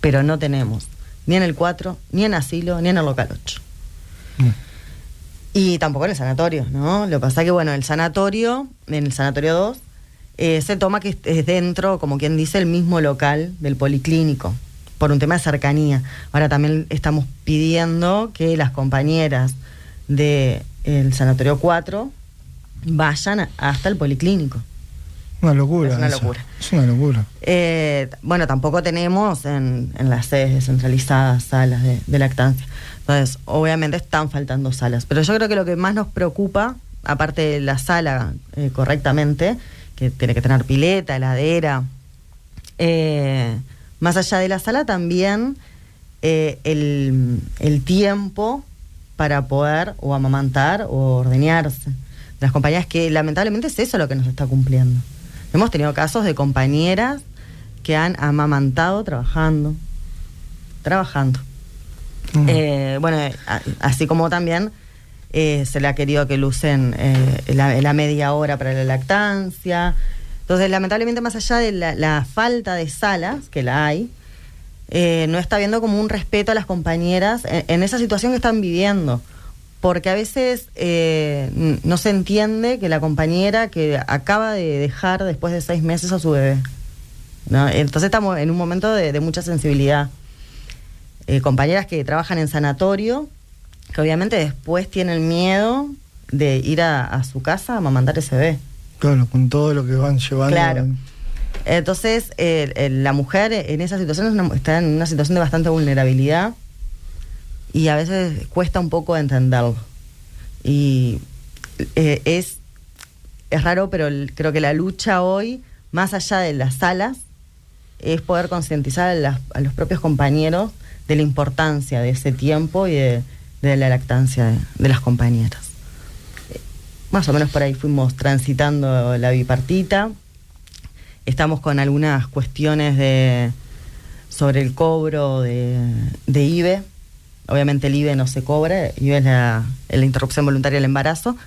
pero no tenemos ni en el 4, ni en asilo, ni en el local 8. Mm. Y tampoco en el sanatorio, ¿no? Lo que pasa que, bueno, el sanatorio, en el sanatorio 2, eh, se toma que es dentro, como quien dice, el mismo local del policlínico, por un tema de cercanía. Ahora también estamos pidiendo que las compañeras del sanatorio 4 vayan hasta el policlínico. Una locura. Es una eso. locura. Es una locura. Eh, bueno, tampoco tenemos en, en las sedes descentralizadas salas de, de lactancia. Entonces, obviamente están faltando salas. Pero yo creo que lo que más nos preocupa, aparte de la sala eh, correctamente, que tiene que tener pileta, heladera, eh, más allá de la sala también eh, el, el tiempo para poder o amamantar o ordeñarse. Las compañías que lamentablemente es eso lo que nos está cumpliendo. Hemos tenido casos de compañeras que han amamantado trabajando. Trabajando. Mm. Eh, bueno, a- así como también eh, se le ha querido que lucen eh, la, la media hora para la lactancia. Entonces, lamentablemente, más allá de la, falta de salas, que la hay, eh, no está viendo como un respeto a las compañeras en, esa situación que están viviendo. Porque a veces eh, no se entiende que la compañera que acaba de dejar después de seis meses a su bebé. Entonces estamos en un momento de, mucha sensibilidad. Eh, compañeras que trabajan en sanatorio, que obviamente después tienen miedo de ir a, a su casa a mandar ese bebé. Claro, con todo lo que van llevando. Claro. Entonces, la mujer en esa situación está en una situación de bastante vulnerabilidad y a veces cuesta un poco entenderlo. Y eh, es, es raro, pero creo que la lucha hoy, más allá de las salas, es poder concientizar a, a los propios compañeros de la importancia de ese tiempo y de, la lactancia de las compañeras. Más o menos por ahí fuimos transitando la bipartita. Estamos con algunas cuestiones de sobre el cobro de, de IBE. Obviamente el IBE no se cobra, IBE es la, interrupción voluntaria del embarazo,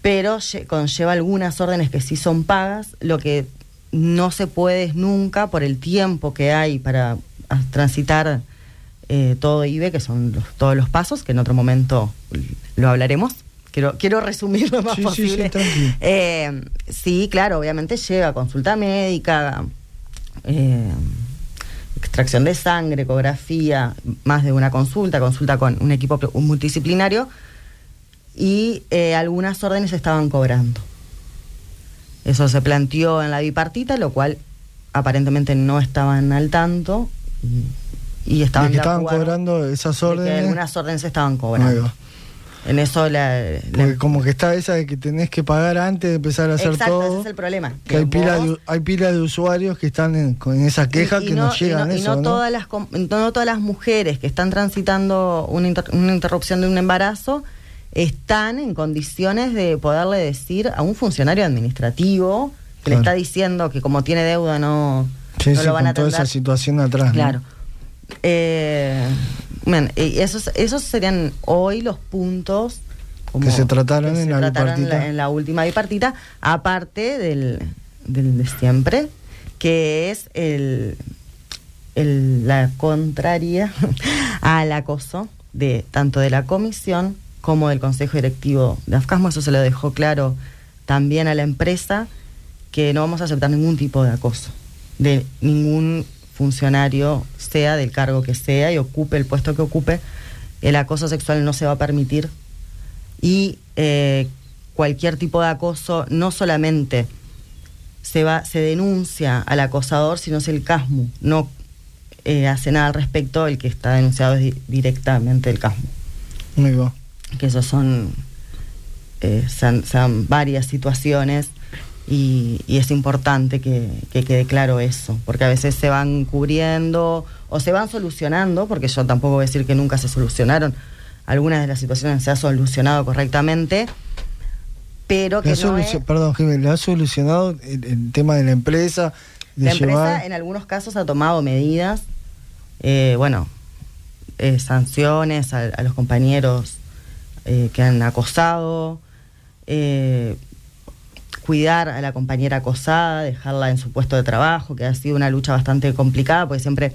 pero lle- conlleva algunas órdenes que sí son pagas, lo que no se puede nunca por el tiempo que hay para transitar eh, todo IBE, que son todos los pasos, que en otro momento lo hablaremos. Quiero, quiero resumir lo más Sí, sí, sí. Eh, sí, claro, obviamente lleva consulta médica, eh, extracción de sangre, ecografía, más de una consulta, consulta con un equipo pl- multidisciplinario y eh, algunas órdenes se estaban cobrando. Eso se planteó en la bipartita, lo cual aparentemente no estaban al tanto y, y estaban de que de estaban cobrando esas de que órdenes. algunas órdenes se estaban cobrando. En eso la, como que está esa de que tenés que pagar antes de empezar a hacer Exacto, todo. ese es el problema. Que hay pila, vos- de, hay pila de usuarios que están en, con esa queja Y- y que no, nos llegan y no, y eso, no ¿no? todas las no todas las mujeres que están transitando una, inter- una interrupción de un embarazo están en condiciones de poderle decir a un funcionario administrativo que le está diciendo que como tiene deuda no, Sí, no sí, lo van a con toda atender. esa situación atrás. Claro. Eh, bueno, y esos, esos serían hoy los puntos Que se trataron que en se la trataron en bipartita. la, en la última bipartita, aparte del, del de siempre, que es el, el- la contraria [LAUGHS] al acoso de tanto de la comisión como del consejo directivo de AFCASMO. Eso se lo dejó claro también a la empresa que no vamos a aceptar ningún tipo de acoso de ningún funcionario, sea del cargo que sea y ocupe el puesto que ocupe, el acoso sexual no se va a permitir. Y eh, cualquier tipo de acoso no solamente se va se denuncia al acosador, sino si el CASMU no eh, hace nada al respecto, el que está denunciado es di- directamente el CASMU Ahí va. que esos son eh, son, son varias situaciones y, y es importante que, que quede claro eso, porque a veces se van cubriendo o se van solucionando, porque yo tampoco voy a decir que nunca se solucionaron, algunas de las situaciones se ha solucionado correctamente, pero que no es- Perdón, Jiménez, ¿le ha solucionado el, el tema de la empresa? De la empresa en algunos casos ha tomado medidas, eh, bueno, eh, sanciones a, a los compañeros eh, que han acosado, eh, cuidar a la compañera acosada, dejarla en su puesto de trabajo, que ha sido una lucha bastante complicada, porque siempre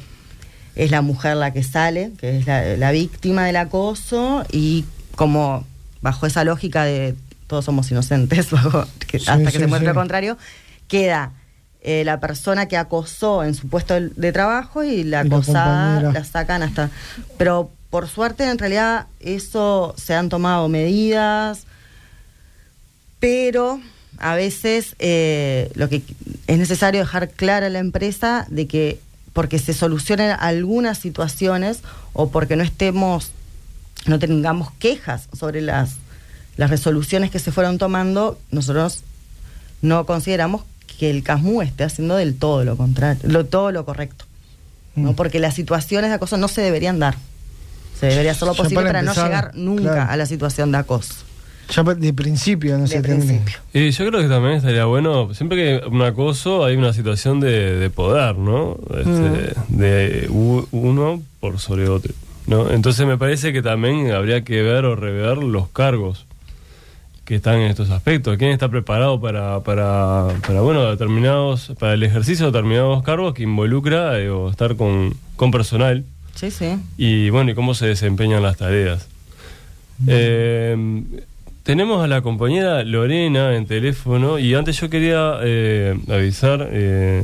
es la mujer la que sale, que es la, la víctima del acoso, y como bajo esa lógica de todos somos inocentes, [LAUGHS] bajo- que- Sí, hasta que se muestre sí. lo contrario, queda eh, la persona que acosó en su puesto de, trabajo y la Y acosada la sacan hasta... Pero por suerte en realidad eso se han tomado medidas, pero a veces eh, lo que es necesario dejar clara a la empresa de que porque se solucionen algunas situaciones o porque no estemos, no tengamos quejas sobre las, las resoluciones que se fueron tomando, nosotros no consideramos que el CASMU esté haciendo del todo lo contrario, lo, todo lo correcto. ¿no? Mm. Porque las situaciones de acoso no se deberían dar. Se debería hacer lo posible para para, no llegar nunca claro. a la situación de acoso. Ya de principio no de se tiene. principio. Y yo creo que también estaría bueno, siempre que un acoso hay una situación de, de poder, ¿no? Este, De u- uno por sobre otro, ¿no? Entonces me parece que también habría que ver o rever los cargos que están en estos aspectos. ¿Quién está preparado para, para, para bueno, determinados, para el ejercicio de determinados cargos que involucra eh, o estar con, con personal? Sí, sí. y bueno, y cómo se desempeñan las tareas. Eh, tenemos a la compañera Lorena en teléfono y antes yo quería eh, avisar eh,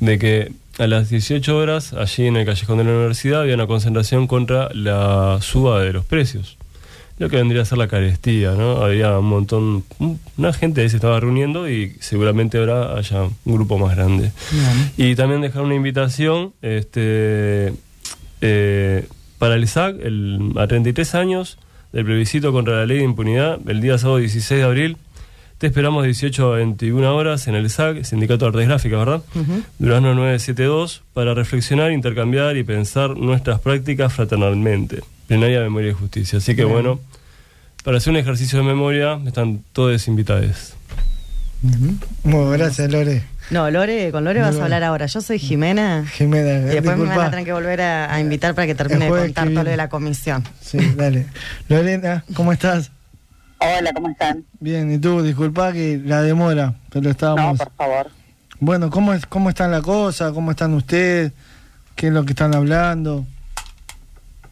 de que a las 18 horas allí en el callejón de la universidad había una concentración contra la suba de los precios. Lo que vendría a ser la carestía, ¿no? Había un montón, un- una gente ahí se estaba reuniendo y seguramente ahora haya un grupo más grande. Y también dejar una invitación este, eh, para el SAC el, a 33 años del plebiscito contra la ley de impunidad, el día sábado 16 de abril. Te esperamos 18 a 21 horas en el SAC, Sindicato de Artes Gráficas, ¿verdad? Ujú. Durazno 972, para reflexionar, intercambiar y pensar nuestras prácticas fraternalmente. Plenaria de Memoria y Justicia. Así que Bien. bueno, para hacer un ejercicio de memoria están todos invitados. Bueno, gracias, Lore. No, Lore, con Lore Muy vas a hablar ahora. Yo soy Jimena. Jimena, Y después me van a tener que volver a, a invitar para que termine de contar todo lo de la comisión. Sí, dale. Lorena, ¿cómo estás? Hola, ¿cómo están? Bien, y tú, disculpa que la demora, pero No, estábamos... por favor. Bueno, ¿cómo, es, ¿cómo están la cosa? ¿Cómo están ustedes? ¿Qué es lo que están hablando?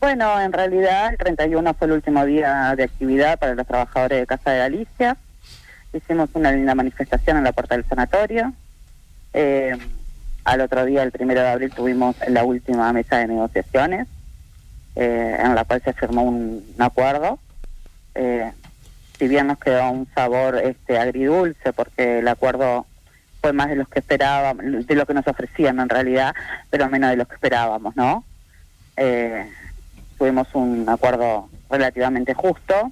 Bueno, en realidad el 31 fue el último día de actividad para los trabajadores de Casa de Galicia. Hicimos una linda manifestación en la puerta del sanatorio. Eh, al otro día, el primero de abril, tuvimos la última mesa de negociaciones, eh, en la cual se firmó un, acuerdo. Eh, si bien nos quedó un sabor este agridulce, porque el acuerdo fue más de los que esperábamos, de lo que nos ofrecían en realidad, pero menos de lo que esperábamos, ¿no? Tuvimos un acuerdo relativamente justo,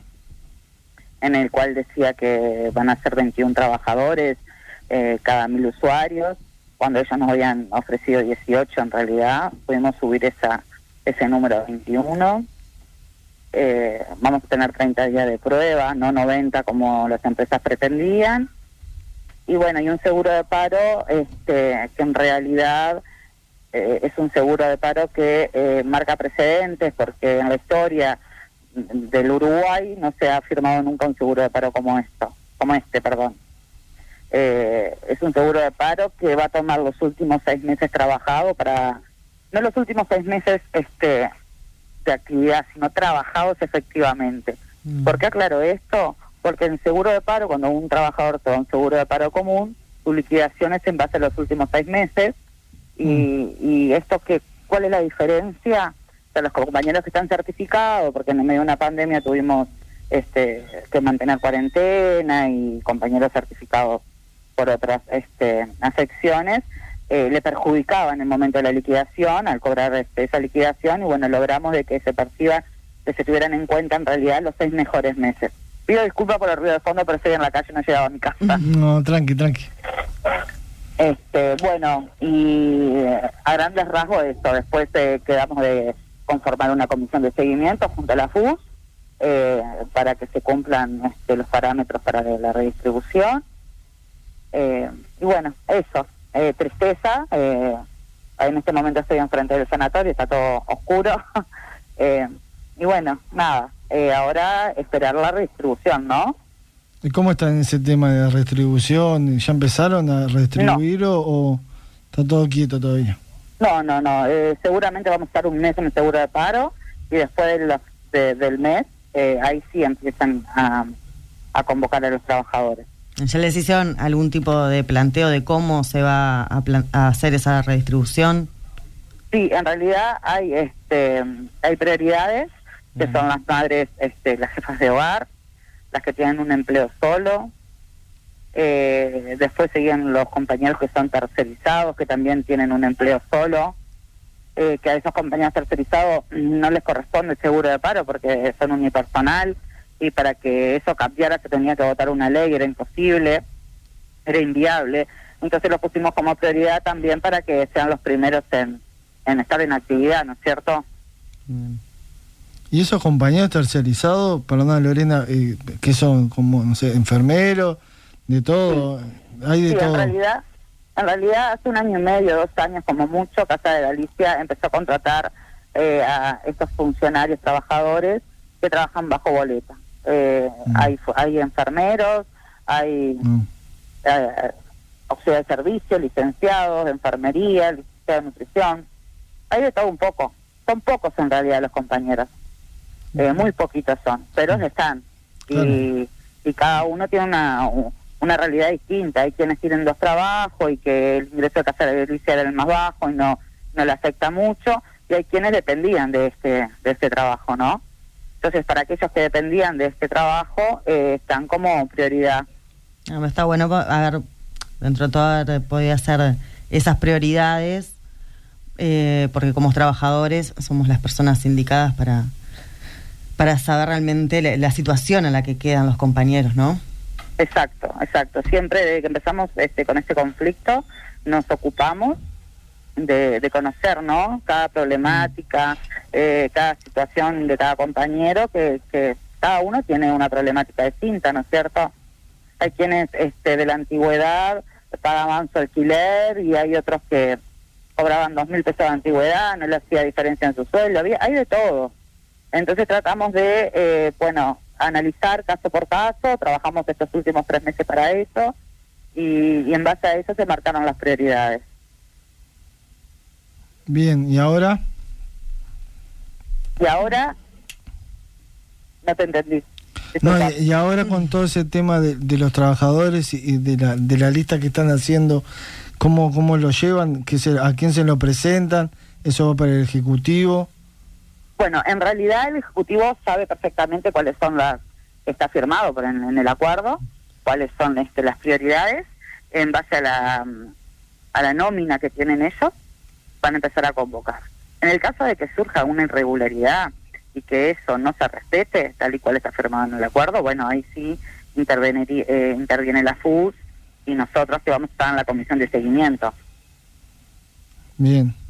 en el cual decía que van a ser 21 trabajadores eh, cada mil usuarios, cuando ellos nos habían ofrecido 18 en realidad, pudimos subir esa ese número a 21. Eh, vamos a tener 30 días de prueba, no 90 como las empresas pretendían. Y bueno, y un seguro de paro este, que en realidad eh, es un seguro de paro que marca precedentes porque en la historia del Uruguay no se ha firmado nunca un seguro de paro como esto, como este, perdón. Eh, es un seguro de paro que va a tomar los últimos seis meses trabajado para, no los últimos seis meses este de actividad, sino trabajados efectivamente. ¿Por qué aclaro esto? Porque en seguro de paro, cuando un trabajador toma un seguro de paro común, su liquidación es en base a los últimos seis meses. Y, y esto que, ¿cuál es la diferencia? Sea, los compañeros que están certificados, porque en medio de una pandemia tuvimos este que mantener cuarentena y compañeros certificados por otras este, afecciones, eh, le perjudicaba en el momento de la liquidación, al cobrar este, esa liquidación, y bueno, logramos de que se perciba, que se tuvieran en cuenta en realidad los seis mejores meses. Pido disculpas por el ruido de fondo, pero estoy en la calle, no he llegado a mi casa. [LAUGHS] No, tranqui, tranqui. Este, bueno, y eh, a grandes rasgos esto, después eh, quedamos de conformar una comisión de seguimiento junto a la FUS eh, para que se cumplan este, los parámetros para la redistribución. Eh, y bueno, eso, eh, tristeza. eh, en este momento estoy enfrente del sanatorio, está todo oscuro. [LAUGHS] Eh, y bueno, nada, ahora esperar la redistribución, ¿no? ¿Y cómo está en ese tema de restribución? ¿Ya empezaron a redistribuir o, o está todo quieto todavía? No, no, no. eh, seguramente vamos a estar un mes en el seguro de paro y después de los- de- del mes, eh, ahí sí empiezan a, a convocar a los trabajadores. ¿Ya les hicieron algún tipo de planteo de cómo se va a, plan- a hacer esa redistribución? Sí, en realidad hay este hay prioridades que son las madres, este, las jefas de hogar, las que tienen un empleo solo. Eh, después seguían los compañeros que son tercerizados, que también tienen un empleo solo. Eh, que a esos compañeros tercerizados no les corresponde el seguro de paro porque son unipersonal y para que eso cambiara se tenía que votar una ley, era imposible, era inviable. Entonces lo pusimos como prioridad también para que sean los primeros en, en estar en actividad, ¿no es cierto? Mm. ¿Y esos compañeros tercerizados, perdón Lorena, eh, que son como, no sé, enfermeros, de todo? Hay de sí, en todo. realidad, en realidad hace un año y medio, dos años como mucho, Casa de Galicia empezó a contratar eh, a estos funcionarios trabajadores que trabajan bajo boleta. Eh, Mm. hay, hay enfermeros, hay Mm. eh, de servicio, licenciados de enfermería, licenciados de nutrición. Hay de todo un poco. Son pocos en realidad los compañeros. Eh, muy poquitos son, pero están. Y, y cada uno tiene una, una realidad distinta. Hay quienes tienen dos trabajos y que el ingreso de casa era el más bajo y no, no le afecta mucho. Y hay quienes dependían de este, de este trabajo, ¿no? Entonces, para aquellos que dependían de este trabajo, eh, están como prioridad. Ah, está bueno a ver, dentro de todo haber podido hacer esas prioridades, eh, porque como trabajadores somos las personas indicadas para, para saber realmente la, la situación en la que quedan los compañeros, ¿no? Exacto, exacto. Siempre desde que empezamos este, con este conflicto nos ocupamos de, conocer, ¿no? Cada problemática, eh, cada situación de cada compañero, que, que cada uno tiene una problemática distinta, ¿no es cierto? Hay quienes este, de la antigüedad pagaban su alquiler y hay otros que cobraban dos mil pesos de antigüedad, no le hacía diferencia en su sueldo, había, hay de todo. Entonces tratamos de, eh, bueno, analizar caso por caso, trabajamos estos últimos tres meses para eso y, y en base a eso se marcaron las prioridades. Bien, ¿y ahora? Y ahora, no te entendí. No, y, ahora con todo ese tema de, de los trabajadores y, y de, la, de la lista que están haciendo, ¿cómo, cómo lo llevan? ¿Qué se- ¿A quién se lo presentan? ¿Eso va para el Ejecutivo? Bueno, en realidad el Ejecutivo sabe perfectamente cuáles son las, está firmado por en, el acuerdo, cuáles son este, las prioridades, en base a la, a la nómina que tienen ellos, van a empezar a convocar. En el caso de que surja una irregularidad y que eso no se respete, tal y cual está firmado en el acuerdo, bueno, ahí sí eh, interviene la FUS y nosotros que vamos a estar en la comisión de seguimiento. Bien.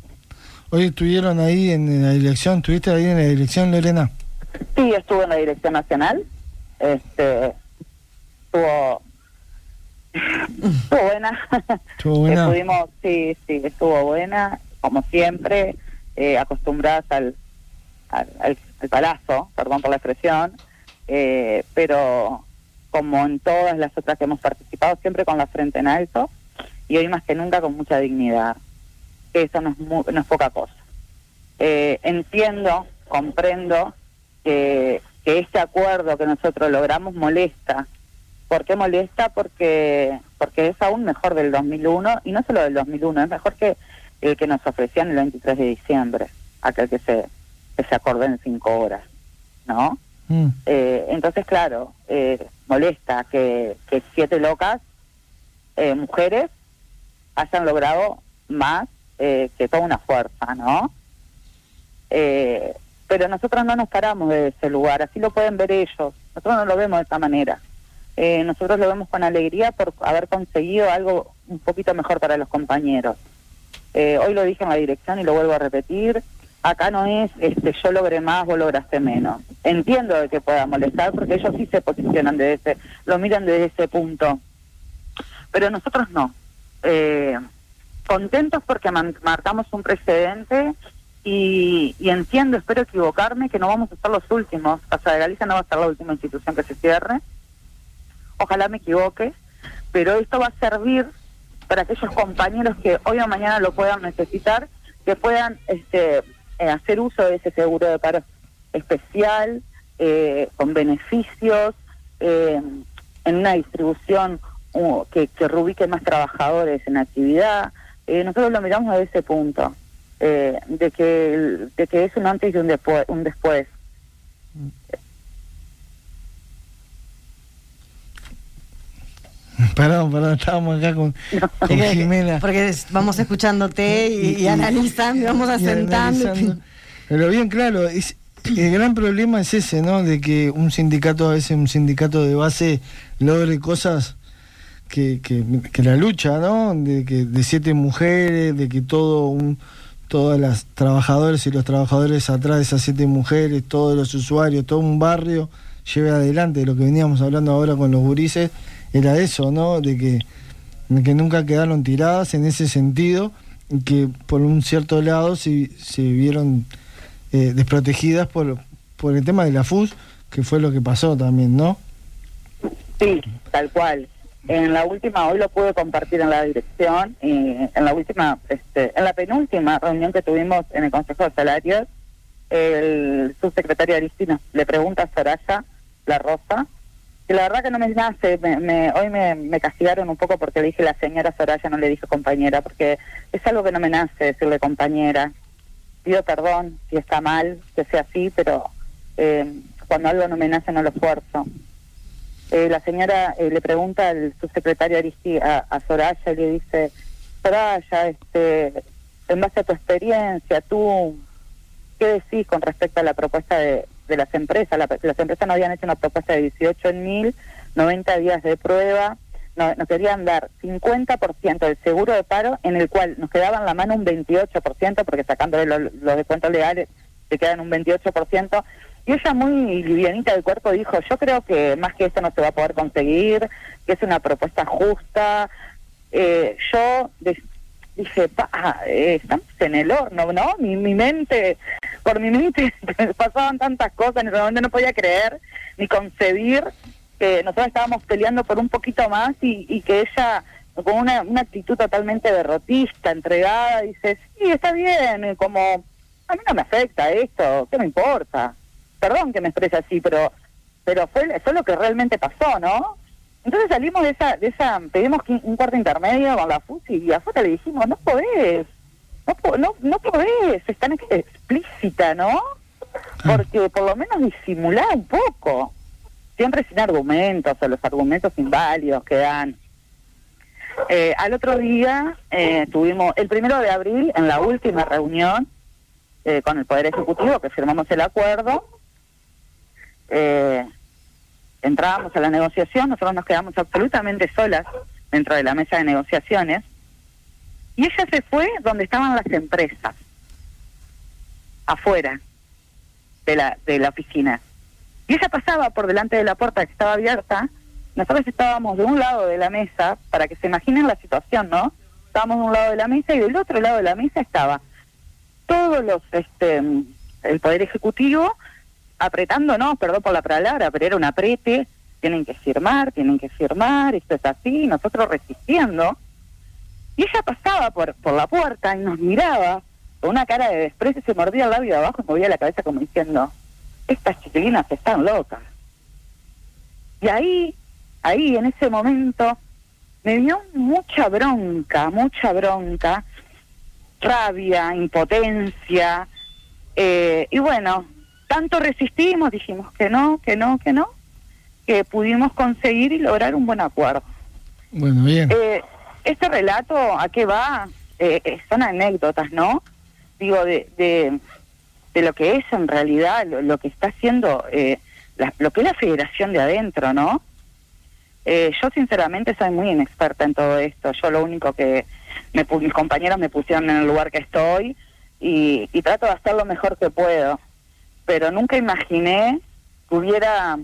Hoy estuvieron ahí en la dirección, ¿estuviste ahí en la dirección, Lorena? Sí, estuvo en la Dirección Nacional. Este, estuvo, [LAUGHS] estuvo buena. Estuvo buena. Estuvimos, sí, sí, estuvo buena, como siempre, eh, acostumbradas al, al, al- al palazo, perdón por la expresión, eh, pero como en todas las otras que hemos participado, siempre con la frente en alto y hoy más que nunca con mucha dignidad. Eso no es, mu- no es poca cosa. Eh, entiendo, comprendo que, que este acuerdo que nosotros logramos molesta. ¿Por qué molesta? Porque, porque es aún mejor del 2001, y no solo del 2001, es mejor que el que nos ofrecían el 23 de diciembre, aquel que se, que se acordó en cinco horas, ¿no? Mm. Eh, entonces, claro, eh, molesta que, que siete locas, eh, mujeres, hayan logrado más eh, que toda una fuerza, ¿no? Eh, pero nosotros no nos paramos de ese lugar, así lo pueden ver ellos. Nosotros no lo vemos de esta manera. Eh, nosotros lo vemos con alegría por haber conseguido algo un poquito mejor para los compañeros. Eh, hoy lo dije en la dirección y lo vuelvo a repetir. Acá no es este yo logré más, vos lograste menos. Entiendo de que pueda molestar porque ellos sí se posicionan desde ese, lo miran desde ese punto. Pero nosotros no. Eh, contentos porque marcamos un precedente y, y entiendo, espero equivocarme, que no vamos a ser los últimos. Casa de Galicia no va a ser la última institución que se cierre. Ojalá me equivoque, pero esto va a servir para aquellos compañeros que hoy o mañana lo puedan necesitar, que puedan este, eh, hacer uso de ese seguro de paro especial, eh, con beneficios, eh, en una distribución uh, que, que reubique más trabajadores en actividad. Eh, nosotros lo miramos desde ese punto, eh, de, que, el- de que es un antes y un después. Un después. [LAUGHS] Perdón, perdón, estábamos acá con, [LAUGHS] con Jimena. Porque vamos escuchándote y, y analizando, y vamos asentando. Pero bien claro, es, el gran problema es ese, ¿no? De que un sindicato, a veces un sindicato de base, logre cosas que, que, la lucha, ¿no? De que de siete mujeres, de que todo un todas las trabajadores y los trabajadores atrás de esas siete mujeres, todos los usuarios, todo un barrio lleve adelante lo que veníamos hablando ahora con los gurises, era eso, ¿no? De que, de que nunca quedaron tiradas en ese sentido y que por un cierto lado se, se vieron eh, desprotegidas por, por el tema de la FUS, que fue lo que pasó también, ¿no? Sí, tal cual. En la última, hoy lo pude compartir en la dirección, y en la última, este, en la penúltima reunión que tuvimos en el Consejo de Salarios, el subsecretario Aristino le pregunta a Soraya La Rosa, que la verdad que no me nace, me, me- hoy me, castigaron un poco porque le dije la señora Soraya, no le dije compañera, porque es algo que no me nace decirle compañera. Pido perdón si está mal, que sea así, pero eh, cuando algo no me nace no lo esfuerzo. Eh, la señora eh, le pregunta al subsecretario Aristi a, Soraya y le dice, Soraya, este, en base a tu experiencia, tú, ¿qué decís con respecto a la propuesta de, de las empresas? La- las empresas no habían hecho una propuesta de 18 en mil, 90 días de prueba, no- nos querían dar 50% del seguro de paro, en el cual nos quedaban la mano un 28%, porque sacándole lo- los descuentos legales te quedan un 28%. Y ella muy livianita del cuerpo dijo, yo creo que más que esto no se va a poder conseguir, que es una propuesta justa. Eh, yo de- dije, pa, eh, estamos en el horno, ¿no? Mi, mi mente, por mi mente [LAUGHS] pasaban tantas cosas, en ese momento no podía creer ni concebir que nosotros estábamos peleando por un poquito más y, y que ella con una, una actitud totalmente derrotista, entregada, dice, sí, está bien, como a mí no me afecta esto, ¿qué me importa? Perdón que me exprese así, pero pero fue, fue lo que realmente pasó, ¿no? Entonces salimos de esa, de esa pedimos un cuarto intermedio con la FUSI y afuera le dijimos, no podés, no, no, no podés, es tan ex- explícita, ¿no? Porque por lo menos disimular un poco, siempre sin argumentos o los argumentos inválidos que dan. Eh, al otro día eh, tuvimos, el primero de abril, en la última reunión eh, con el Poder Ejecutivo, que firmamos el acuerdo, eh, entrábamos a la negociación, nosotros nos quedamos absolutamente solas dentro de la mesa de negociaciones, y ella se fue donde estaban las empresas, afuera de la, de la oficina. Y ella pasaba por delante de la puerta que estaba abierta, nosotros estábamos de un lado de la mesa, para que se imaginen la situación, ¿no? Estábamos de un lado de la mesa y del otro lado de la mesa estaba todos los, este, el Poder Ejecutivo apretándonos, perdón por la palabra, pero era un aprete, tienen que firmar, tienen que firmar, esto es así, nosotros resistiendo. Y ella pasaba por, por la puerta y nos miraba con una cara de desprecio, se mordía el labio de abajo y movía la cabeza como diciendo, estas chiquilinas están locas. Y ahí, ahí en ese momento, me dio mucha bronca, mucha bronca, rabia, impotencia, eh, y bueno, tanto resistimos, dijimos que no, que no, que no, que pudimos conseguir y lograr un buen acuerdo. Bueno, bien. Eh, este relato, ¿a qué va? Eh, eh, son anécdotas, ¿no? Digo, de, de, de lo que es en realidad, lo, lo que está haciendo, eh, la- lo que es la federación de adentro, ¿no? Eh, yo sinceramente soy muy inexperta en todo esto. Yo lo único que me, mis compañeros me pusieron en el lugar que estoy y, y trato de hacer lo mejor que puedo. Pero nunca imaginé que hubiera,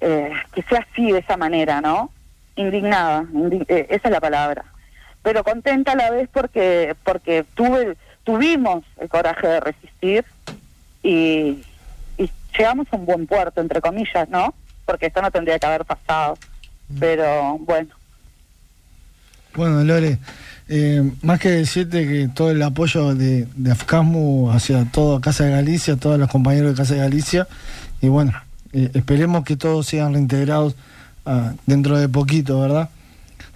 eh, que sea así de esa manera, ¿no? Indignada, indi- eh, esa es la palabra. Pero contenta a la vez porque porque tuve tuvimos el coraje de resistir y, y llegamos a un buen puerto, entre comillas, ¿no? Porque esto no tendría que haber pasado. Pero bueno, Bueno, Lore, eh, más que decirte que todo el apoyo de, de AFCASMU hacia toda Casa de Galicia, todos los compañeros de Casa de Galicia, y bueno, eh, esperemos que todos sean reintegrados ah, dentro de poquito, ¿verdad?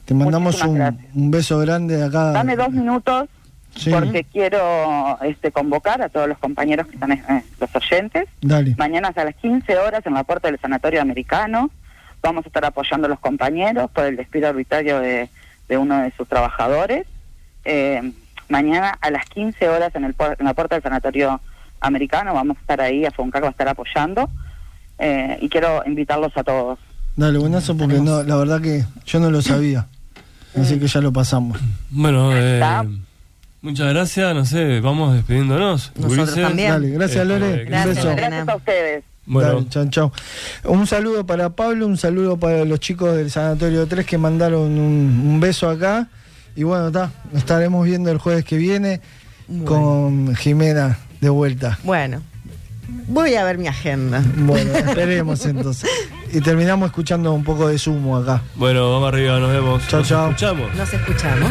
Te mandamos un, beso grande de acá. dame dos minutos Sí. porque quiero este, convocar a todos los compañeros que están, eh, los oyentes. Dale. Mañana a las 15 horas en la puerta del Sanatorio Americano vamos a estar apoyando a los compañeros por el despido arbitrario de, de uno de sus trabajadores. Eh, mañana a las 15 horas en, el, en la puerta del Sanatorio Americano vamos a estar ahí, a FUNCAC va a estar apoyando eh, y quiero invitarlos a todos. Dale, buenazo, porque no, la verdad que yo no lo sabía. Así que ya lo pasamos. Bueno, eh, muchas gracias. No sé, vamos despidiéndonos. Nosotros Ulises. también. Dale, gracias. Un beso. Lore. Gracias a ustedes. Bueno, Dale, chau, chau. Un saludo para Pablo, un saludo para los chicos del Sanatorio 3 que mandaron un, un beso acá. Y bueno, está, nos estaremos viendo el jueves que viene con Jimena de vuelta. Bueno, voy a ver mi agenda. Bueno, [LAUGHS] esperemos entonces. Y terminamos escuchando un poco de sumo acá. bueno, vamos arriba, nos vemos. Chao, Nos chao. escuchamos. Nos escuchamos.